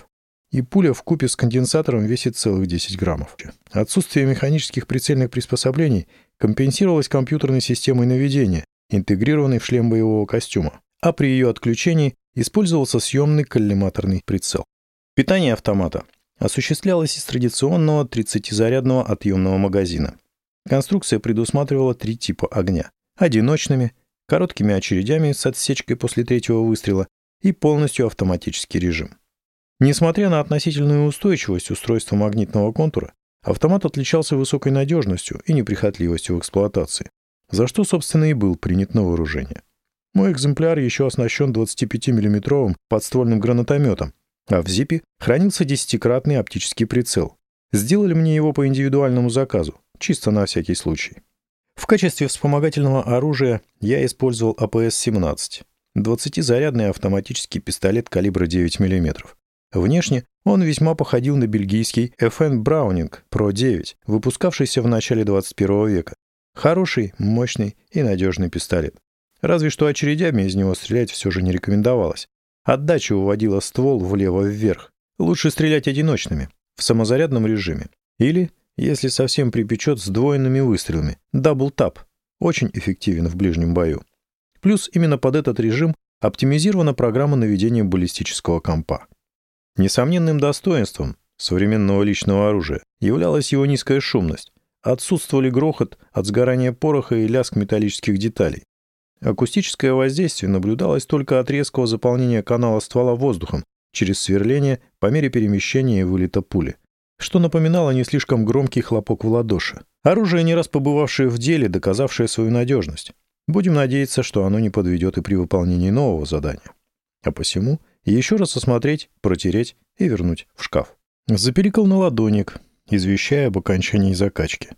И пуля в купе с конденсатором весит целых 10 граммов. Отсутствие механических прицельных приспособлений компенсировалось компьютерной системой наведения, интегрированной в шлем боевого костюма, а при ее отключении использовался съемный коллиматорный прицел. Питание автомата осуществлялось из традиционного 30-зарядного отъемного магазина. Конструкция предусматривала три типа огня – одиночными, короткими очередями с отсечкой после третьего выстрела и полностью автоматический режим. Несмотря на относительную устойчивость устройства магнитного контура, автомат отличался высокой надежностью и неприхотливостью в эксплуатации за что, собственно, и был принят на вооружение. Мой экземпляр еще оснащен 25 миллиметровым подствольным гранатометом, а в ЗИПе хранился десятикратный оптический прицел. Сделали мне его по индивидуальному заказу, чисто на всякий случай. В качестве вспомогательного оружия я использовал АПС-17, 20-зарядный автоматический пистолет калибра 9 мм. Внешне он весьма походил на бельгийский FN Browning Pro 9, выпускавшийся в начале 21 века, Хороший, мощный и надежный пистолет. Разве что очередями из него стрелять все же не рекомендовалось. Отдача уводила ствол влево-вверх. Лучше стрелять одиночными, в самозарядном режиме. Или, если совсем припечет, с двойными выстрелами. Double-tap. Очень эффективен в ближнем бою. Плюс именно под этот режим оптимизирована программа наведения баллистического компа. Несомненным достоинством современного личного оружия являлась его низкая шумность, Отсутствовали грохот от сгорания пороха и лязг металлических деталей. Акустическое воздействие наблюдалось только от резкого заполнения канала ствола воздухом через сверление по мере перемещения и вылета пули, что напоминало не слишком громкий хлопок в ладоши. Оружие, не раз побывавшее в деле, доказавшее свою надежность. Будем надеяться, что оно не подведет и при выполнении нового задания. А посему еще раз осмотреть, протереть и вернуть в шкаф. Заперикал на ладоник, извещая об окончании закачки.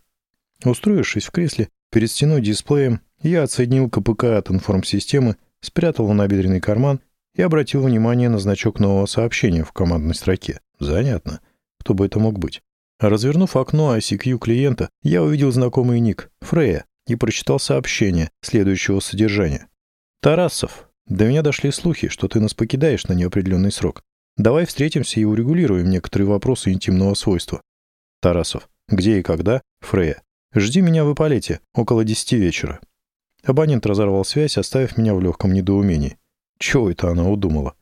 Устроившись в кресле перед стеной дисплеем, я отсоединил КПК от информсистемы, спрятал в набедренный карман и обратил внимание на значок нового сообщения в командной строке. Занятно. Кто бы это мог быть? Развернув окно ICQ клиента, я увидел знакомый ник — Фрея, и прочитал сообщение следующего содержания. «Тарасов, до меня дошли слухи, что ты нас покидаешь на неопределенный срок. Давай встретимся и урегулируем некоторые вопросы интимного свойства. Тарасов. Где и когда? Фрея. Жди меня в Ипполите, около десяти вечера. Абонент разорвал связь, оставив меня в легком недоумении. Чего это она удумала?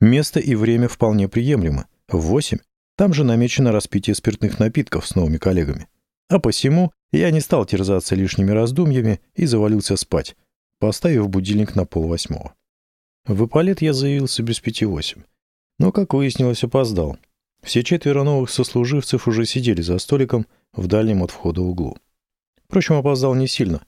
Место и время вполне приемлемо. В восемь. Там же намечено распитие спиртных напитков с новыми коллегами. А посему я не стал терзаться лишними раздумьями и завалился спать, поставив будильник на полвосьмого. В Ипполит я заявился без пяти восемь. Но, как выяснилось, опоздал. Все четверо новых сослуживцев уже сидели за столиком в дальнем от входа углу. Впрочем, опоздал не сильно.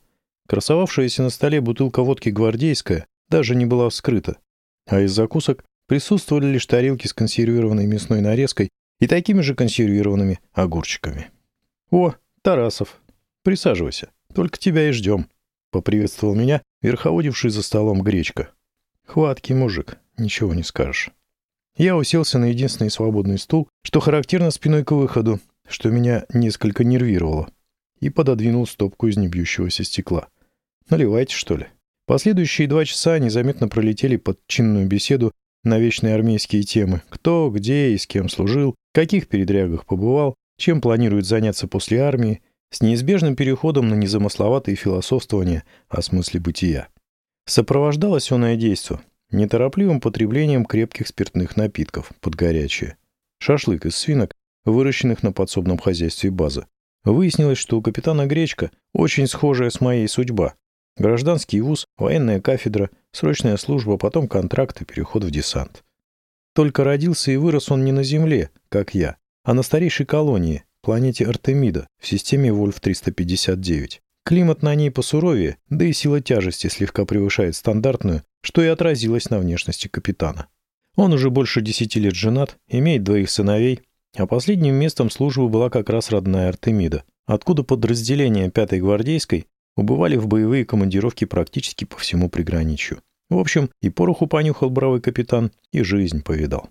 Красовавшаяся на столе бутылка водки гвардейская даже не была вскрыта, а из закусок присутствовали лишь тарелки с консервированной мясной нарезкой и такими же консервированными огурчиками. «О, Тарасов, присаживайся, только тебя и ждем», — поприветствовал меня верховодивший за столом гречка. «Хваткий мужик, ничего не скажешь». Я уселся на единственный свободный стул, что характерно спиной к выходу, что меня несколько нервировало. и пододвинул стопку из небьющегося стекла. «Наливайте, что ли?» Последующие два часа незаметно пролетели под чинную беседу на вечные армейские темы. Кто, где и с кем служил, в каких передрягах побывал, чем планирует заняться после армии, с неизбежным переходом на незамысловатые философствования о смысле бытия. Сопровождалось оное действо неторопливым потреблением крепких спиртных напитков под горячее. Шашлык из свинок, выращенных на подсобном хозяйстве базы. Выяснилось, что у капитана Гречка очень схожая с моей судьба. Гражданский вуз, военная кафедра, срочная служба, потом контракт и переход в десант. Только родился и вырос он не на Земле, как я, а на старейшей колонии, планете Артемида, в системе Вольф-359. Климат на ней посуровее, да и сила тяжести слегка превышает стандартную, что и отразилось на внешности капитана. Он уже больше десяти лет женат, имеет двоих сыновей, а последним местом службы была как раз родная Артемида, откуда подразделения 5-й гвардейской убывали в боевые командировки практически по всему приграничью. В общем, и пороху понюхал бравый капитан, и жизнь повидал.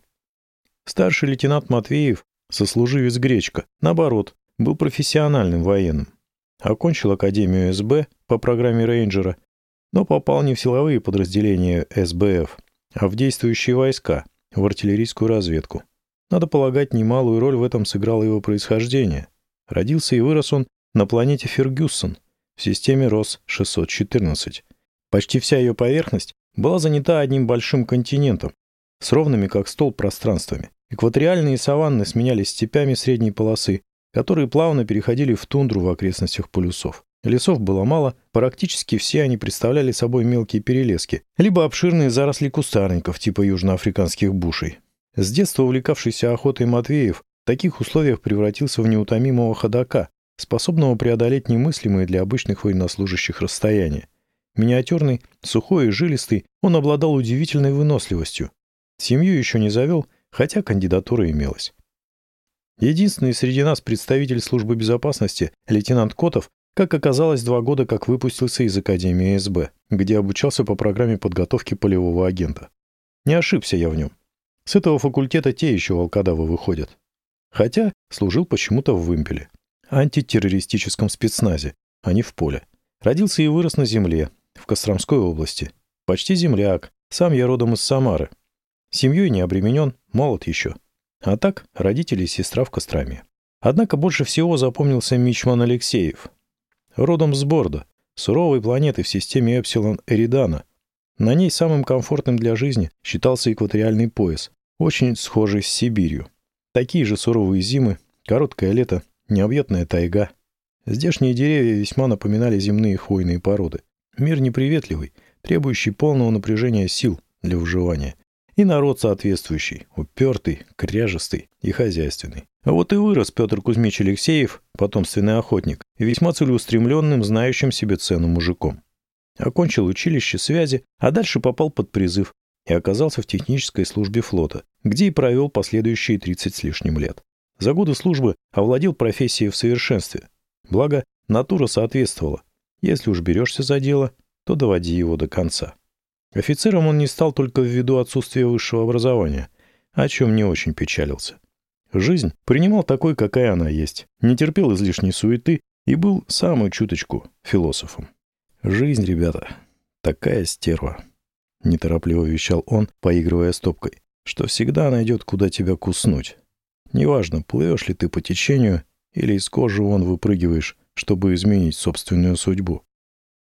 Старший лейтенант Матвеев, сослуживец Гречка, наоборот, был профессиональным военным. Окончил Академию СБ по программе рейнджера, но попал не в силовые подразделения СБФ, а в действующие войска, в артиллерийскую разведку. Надо полагать, немалую роль в этом сыграло его происхождение. Родился и вырос он на планете Фергюсон в системе РОС-614. Почти вся ее поверхность была занята одним большим континентом, с ровными как стол пространствами. Экваториальные саванны сменялись степями средней полосы, которые плавно переходили в тундру в окрестностях полюсов. Лесов было мало, практически все они представляли собой мелкие перелески, либо обширные заросли кустарников типа южноафриканских бушей. С детства увлекавшийся охотой Матвеев в таких условиях превратился в неутомимого ходока, способного преодолеть немыслимые для обычных военнослужащих расстояния. Миниатюрный, сухой и жилистый, он обладал удивительной выносливостью. Семью еще не завел, хотя кандидатура имелась. Единственный среди нас представитель службы безопасности, лейтенант Котов, как оказалось, два года как выпустился из Академии СБ, где обучался по программе подготовки полевого агента. Не ошибся я в нем. С этого факультета те еще волкодавы выходят. Хотя служил почему-то в вымпеле. Антитеррористическом спецназе, а не в поле. Родился и вырос на земле, в Костромской области. Почти земляк, сам я родом из Самары. Семьей не обременен, молод еще. А так, родители и сестра в Костроме. Однако больше всего запомнился Мичман Алексеев. Родом с Борда, суровой планеты в системе Эпсилон Эридана. На ней самым комфортным для жизни считался экваториальный пояс, очень схожий с Сибирью. Такие же суровые зимы, короткое лето, необъятная тайга. Здешние деревья весьма напоминали земные хвойные породы. Мир неприветливый, требующий полного напряжения сил для выживания. И народ соответствующий, упертый, кряжестый и хозяйственный. А вот и вырос Петр Кузьмич Алексеев, потомственный охотник, весьма целеустремленным, знающим себе цену мужиком. Окончил училище связи, а дальше попал под призыв и оказался в технической службе флота, где и провел последующие 30 с лишним лет. За годы службы овладел профессией в совершенстве. Благо, натура соответствовала. Если уж берешься за дело, то доводи его до конца. Офицером он не стал только ввиду отсутствия высшего образования, о чем не очень печалился. Жизнь принимал такой, какая она есть, не терпел излишней суеты и был самую чуточку философом. «Жизнь, ребята, такая стерва», — неторопливо вещал он, поигрывая стопкой, «что всегда найдет, куда тебя куснуть. Неважно, плывешь ли ты по течению или из кожи вон выпрыгиваешь, чтобы изменить собственную судьбу.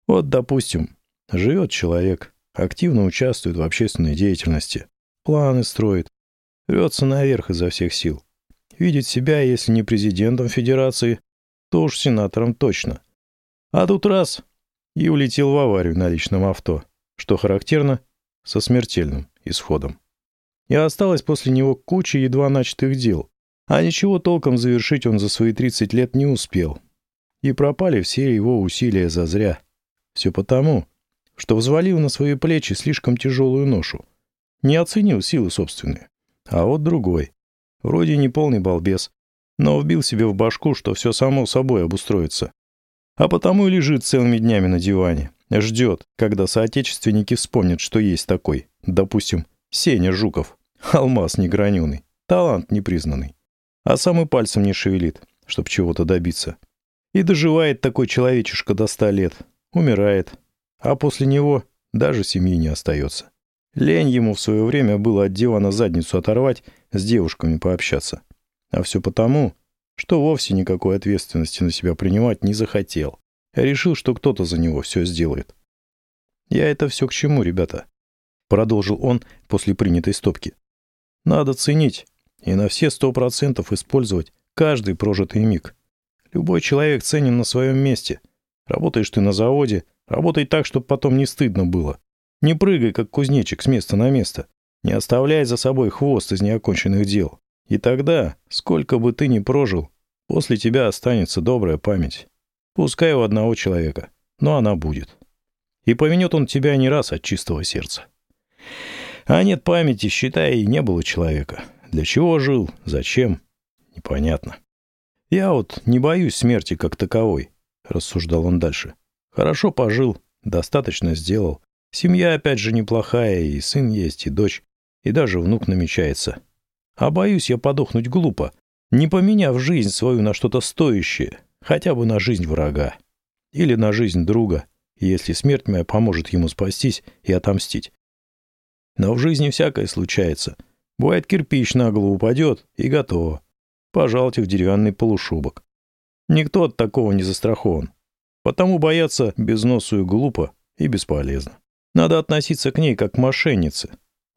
Вот, допустим, живет человек, активно участвует в общественной деятельности, планы строит, рвется наверх изо всех сил. Видит себя, если не президентом федерации, то уж сенатором точно. А тут раз — и улетел в аварию на личном авто, что характерно, со смертельным исходом. И осталось после него куча едва начатых дел, а ничего толком завершить он за свои 30 лет не успел. И пропали все его усилия зазря. Все потому, что взвалил на свои плечи слишком тяжелую ношу. Не оценил силы собственные. А вот другой. Вроде не полный балбес, но вбил себе в башку, что все само собой обустроится. А потому и лежит целыми днями на диване. Ждет, когда соотечественники вспомнят, что есть такой. Допустим, Сеня Жуков. Алмаз неграненый. Талант непризнанный. А сам и пальцем не шевелит, чтобы чего-то добиться. И доживает такой человечишка до ста лет, умирает, а после него даже семьи не остается. Лень ему в свое время было от дивана задницу оторвать, с девушками пообщаться. А все потому, что вовсе никакой ответственности на себя принимать не захотел. Решил, что кто-то за него все сделает. «Я это все к чему, ребята?» Продолжил он после принятой стопки. «Надо ценить и на все сто процентов использовать каждый прожитый миг. Любой человек ценен на своем месте. Работаешь ты на заводе, работай так, чтобы потом не стыдно было. Не прыгай, как кузнечик, с места на место. Не оставляй за собой хвост из неоконченных дел. И тогда, сколько бы ты ни прожил, после тебя останется добрая память. Пускай у одного человека, но она будет. И поменет он тебя не раз от чистого сердца. А нет памяти, считай, и не было человека. Для чего жил, зачем, непонятно. Я вот не боюсь смерти как таковой, рассуждал он дальше. Хорошо пожил, достаточно сделал. Семья опять же неплохая, и сын есть, и дочь, и даже внук намечается. А боюсь я подохнуть глупо, не поменяв жизнь свою на что-то стоящее, хотя бы на жизнь врага. Или на жизнь друга, если смерть моя поможет ему спастись и отомстить. Но в жизни всякое случается. Бывает, кирпич на голову упадет, и готово. Пожалуйте в деревянный полушубок. Никто от такого не застрахован. Потому бояться безносую глупо и бесполезно. Надо относиться к ней как к мошеннице,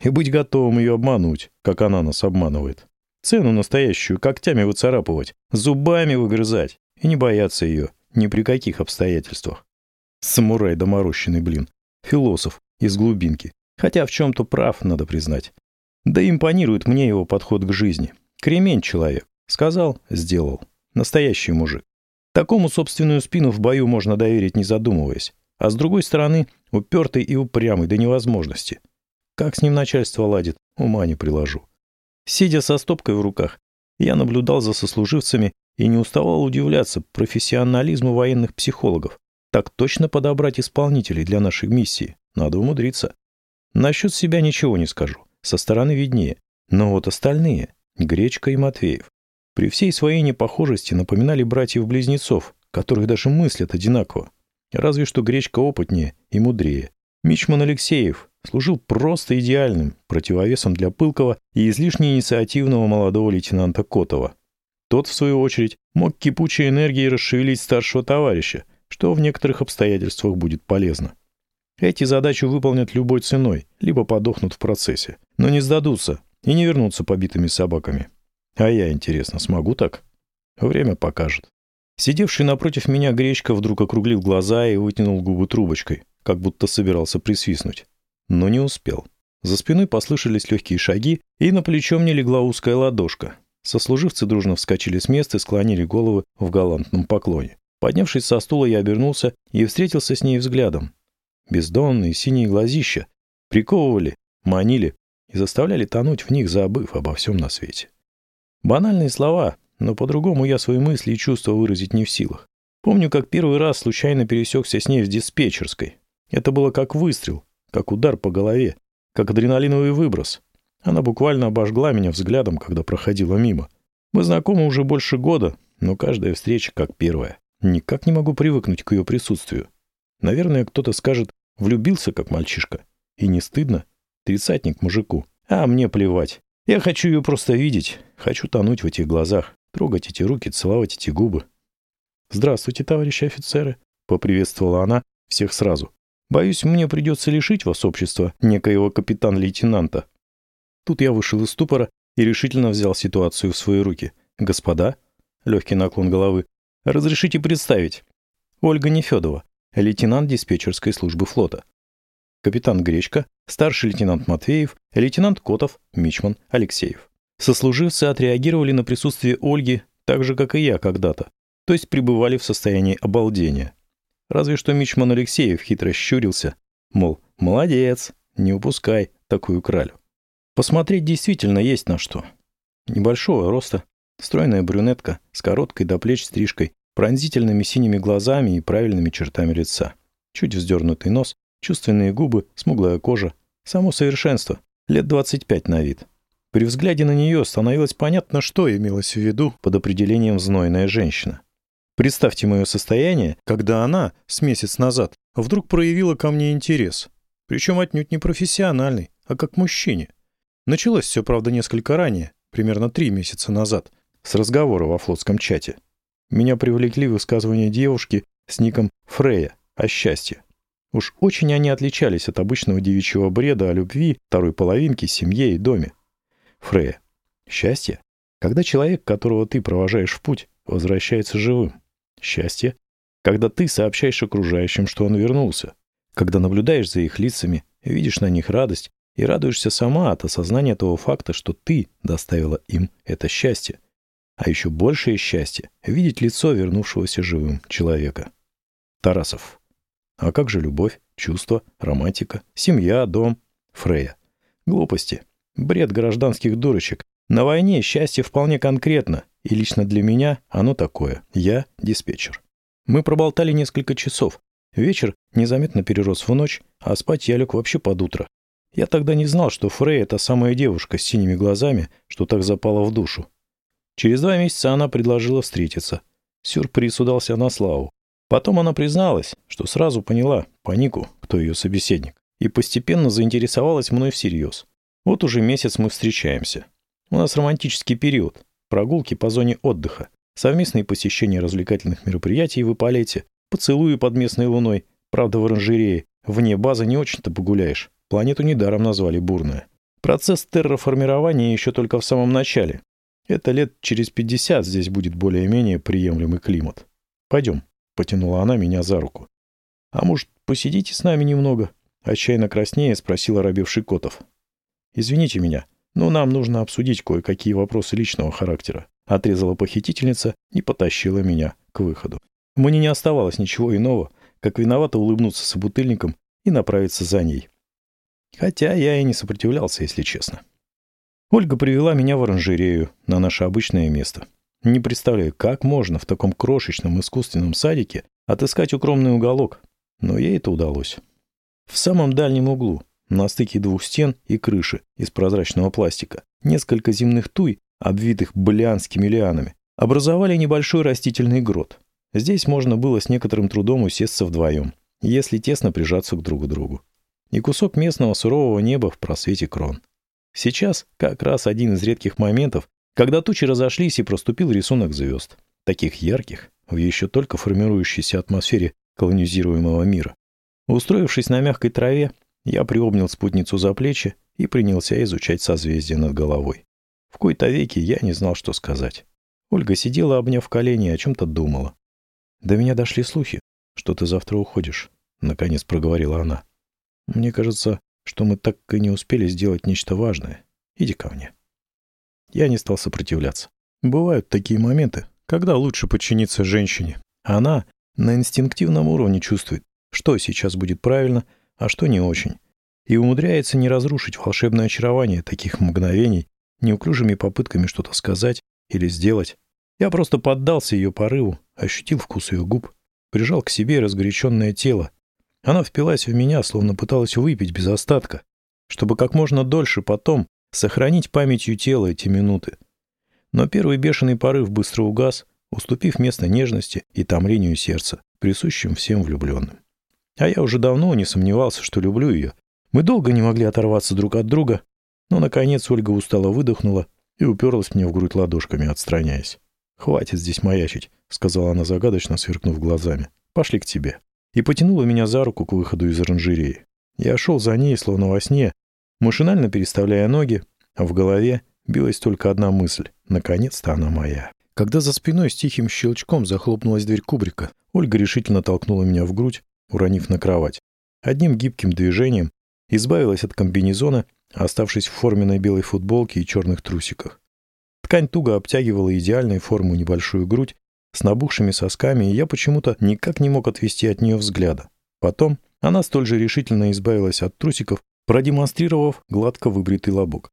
и быть готовым ее обмануть, как она нас обманывает. Цену настоящую когтями выцарапывать, зубами выгрызать и не бояться ее ни при каких обстоятельствах. Самурай доморощенный, блин. Философ из глубинки. Хотя в чем-то прав, надо признать. Да импонирует мне его подход к жизни. Кремень человек. Сказал, сделал. Настоящий мужик. Такому собственную спину в бою можно доверить, не задумываясь. А с другой стороны, упертый и упрямый до невозможности – как с ним начальство ладит, ума не приложу. Сидя со стопкой в руках, я наблюдал за сослуживцами и не уставал удивляться профессионализму военных психологов. Так точно подобрать исполнителей для нашей миссии. Надо умудриться. Насчет себя ничего не скажу. Со стороны виднее. Но вот остальные — Гречка и Матвеев. При всей своей непохожести напоминали братьев-близнецов, которых даже мыслят одинаково. Разве что Гречка опытнее и мудрее. Мичман Алексеев служил просто идеальным противовесом для пылкого и излишне инициативного молодого лейтенанта Котова. Тот, в свою очередь, мог кипучей энергией расшевелить старшего товарища, что в некоторых обстоятельствах будет полезно. Эти задачи выполнят любой ценой, либо подохнут в процессе, но не сдадутся и не вернутся побитыми собаками. А я, интересно, смогу так? Время покажет. Сидевший напротив меня Гречка вдруг округлил глаза и вытянул губы трубочкой, как будто собирался присвистнуть но не успел. За спиной послышались легкие шаги, и на плечо мне легла узкая ладошка. Сослуживцы дружно вскочили с места и склонили головы в галантном поклоне. Поднявшись со стула, я обернулся и встретился с ней взглядом. Бездонные синие глазища приковывали, манили и заставляли тонуть в них, забыв обо всем на свете. Банальные слова, но по-другому я свои мысли и чувства выразить не в силах. Помню, как первый раз случайно пересекся с ней в диспетчерской. Это было как выстрел, как удар по голове, как адреналиновый выброс. Она буквально обожгла меня взглядом, когда проходила мимо. Мы знакомы уже больше года, но каждая встреча как первая. Никак не могу привыкнуть к ее присутствию. Наверное, кто-то скажет, влюбился как мальчишка. И не стыдно? Тридцатник мужику. А мне плевать. Я хочу ее просто видеть. Хочу тонуть в этих глазах, трогать эти руки, целовать эти губы. «Здравствуйте, товарищи офицеры», — поприветствовала она всех сразу. Боюсь, мне придется лишить вас общества некоего капитан-лейтенанта». Тут я вышел из ступора и решительно взял ситуацию в свои руки. «Господа», — легкий наклон головы, — «разрешите представить. Ольга Нефедова, лейтенант диспетчерской службы флота. Капитан Гречка, старший лейтенант Матвеев, лейтенант Котов, Мичман, Алексеев. Сослуживцы отреагировали на присутствие Ольги так же, как и я когда-то, то есть пребывали в состоянии обалдения. Разве что Мичман Алексеев хитро щурился, мол, молодец, не упускай такую кралю. Посмотреть действительно есть на что. Небольшого роста, стройная брюнетка с короткой до плеч стрижкой, пронзительными синими глазами и правильными чертами лица. Чуть вздернутый нос, чувственные губы, смуглая кожа. Само совершенство. Лет 25 на вид. При взгляде на нее становилось понятно, что имелось в виду под определением «знойная женщина». Представьте мое состояние, когда она с месяц назад вдруг проявила ко мне интерес. Причем отнюдь не профессиональный, а как мужчине. Началось все, правда, несколько ранее, примерно три месяца назад, с разговора во флотском чате. Меня привлекли высказывания девушки с ником Фрея о счастье. Уж очень они отличались от обычного девичьего бреда о любви, второй половинке, семье и доме. Фрея. Счастье? Когда человек, которого ты провожаешь в путь, возвращается живым. Счастье, когда ты сообщаешь окружающим, что он вернулся. Когда наблюдаешь за их лицами, видишь на них радость и радуешься сама от осознания того факта, что ты доставила им это счастье. А еще большее счастье — видеть лицо вернувшегося живым человека. Тарасов. А как же любовь, чувства, романтика, семья, дом? Фрея. Глупости. Бред гражданских дурочек. На войне счастье вполне конкретно, и лично для меня оно такое. Я диспетчер. Мы проболтали несколько часов. Вечер незаметно перерос в ночь, а спать я лег вообще под утро. Я тогда не знал, что Фрей — это самая девушка с синими глазами, что так запала в душу. Через два месяца она предложила встретиться. Сюрприз удался на славу. Потом она призналась, что сразу поняла по нику, кто ее собеседник, и постепенно заинтересовалась мной всерьез. Вот уже месяц мы встречаемся. У нас романтический период, прогулки по зоне отдыха, совместные посещения развлекательных мероприятий в Ипполете, поцелуи под местной луной, правда в оранжерее, вне базы не очень-то погуляешь. Планету недаром назвали бурная. Процесс терраформирования еще только в самом начале. Это лет через 50 здесь будет более-менее приемлемый климат. Пойдем, потянула она меня за руку. А может, посидите с нами немного? Отчаянно краснее спросил оробевший Котов. Извините меня, но нам нужно обсудить кое-какие вопросы личного характера. Отрезала похитительница и потащила меня к выходу. Мне не оставалось ничего иного, как виновато улыбнуться собутыльником и направиться за ней. Хотя я и не сопротивлялся, если честно. Ольга привела меня в оранжерею, на наше обычное место. Не представляю, как можно в таком крошечном искусственном садике отыскать укромный уголок, но ей это удалось. В самом дальнем углу, на стыке двух стен и крыши из прозрачного пластика, несколько земных туй, обвитых блянскими лианами, образовали небольшой растительный грот. Здесь можно было с некоторым трудом усесться вдвоем, если тесно прижаться к друг другу. И кусок местного сурового неба в просвете крон. Сейчас как раз один из редких моментов, когда тучи разошлись и проступил рисунок звезд, таких ярких, в еще только формирующейся атмосфере колонизируемого мира. Устроившись на мягкой траве, я приобнял спутницу за плечи и принялся изучать созвездие над головой. В кои-то веки я не знал, что сказать. Ольга сидела, обняв колени, о чем-то думала. «До меня дошли слухи, что ты завтра уходишь», — наконец проговорила она. «Мне кажется, что мы так и не успели сделать нечто важное. Иди ко мне». Я не стал сопротивляться. Бывают такие моменты, когда лучше подчиниться женщине. Она на инстинктивном уровне чувствует, что сейчас будет правильно — а что не очень. И умудряется не разрушить волшебное очарование таких мгновений неуклюжими попытками что-то сказать или сделать. Я просто поддался ее порыву, ощутил вкус ее губ, прижал к себе разгоряченное тело. Она впилась в меня, словно пыталась выпить без остатка, чтобы как можно дольше потом сохранить памятью тела эти минуты. Но первый бешеный порыв быстро угас, уступив место нежности и томлению сердца, присущим всем влюбленным. А я уже давно не сомневался, что люблю ее. Мы долго не могли оторваться друг от друга, но, наконец, Ольга устало выдохнула и уперлась мне в грудь ладошками, отстраняясь. «Хватит здесь маячить», — сказала она загадочно, сверкнув глазами. «Пошли к тебе». И потянула меня за руку к выходу из оранжереи. Я шел за ней, словно во сне, машинально переставляя ноги, в голове билась только одна мысль. Наконец-то она моя. Когда за спиной с тихим щелчком захлопнулась дверь кубрика, Ольга решительно толкнула меня в грудь, уронив на кровать. Одним гибким движением избавилась от комбинезона, оставшись в форменной белой футболке и черных трусиках. Ткань туго обтягивала идеальной форму небольшую грудь с набухшими сосками, и я почему-то никак не мог отвести от нее взгляда. Потом она столь же решительно избавилась от трусиков, продемонстрировав гладко выбритый лобок.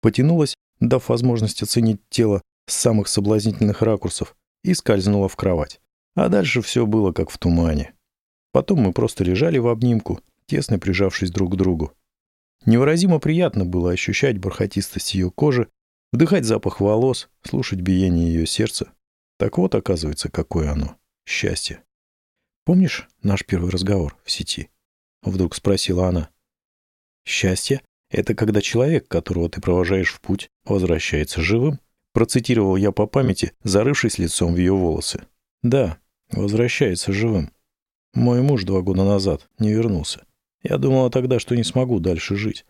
Потянулась, дав возможность оценить тело с самых соблазнительных ракурсов, и скользнула в кровать. А дальше все было как в тумане. Потом мы просто лежали в обнимку, тесно прижавшись друг к другу. Невыразимо приятно было ощущать бархатистость ее кожи, вдыхать запах волос, слушать биение ее сердца. Так вот, оказывается, какое оно — счастье. Помнишь наш первый разговор в сети? Вдруг спросила она. Счастье — это когда человек, которого ты провожаешь в путь, возвращается живым? Процитировал я по памяти, зарывшись лицом в ее волосы. Да, возвращается живым. Мой муж два года назад не вернулся. Я думала тогда, что не смогу дальше жить.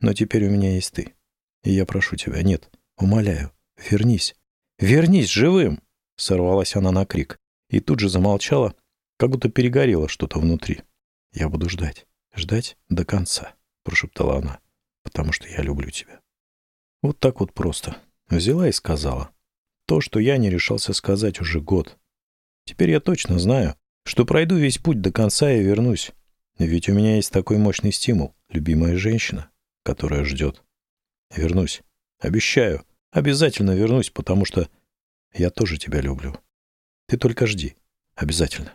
Но теперь у меня есть ты. И я прошу тебя, нет, умоляю, вернись. Вернись живым! Сорвалась она на крик. И тут же замолчала, как будто перегорело что-то внутри. Я буду ждать, ждать до конца, прошептала она, потому что я люблю тебя. Вот так вот просто. Взяла и сказала. То, что я не решался сказать уже год. Теперь я точно знаю, что пройду весь путь до конца и вернусь. Ведь у меня есть такой мощный стимул, любимая женщина, которая ждет. Вернусь. Обещаю. Обязательно вернусь, потому что я тоже тебя люблю. Ты только жди. Обязательно.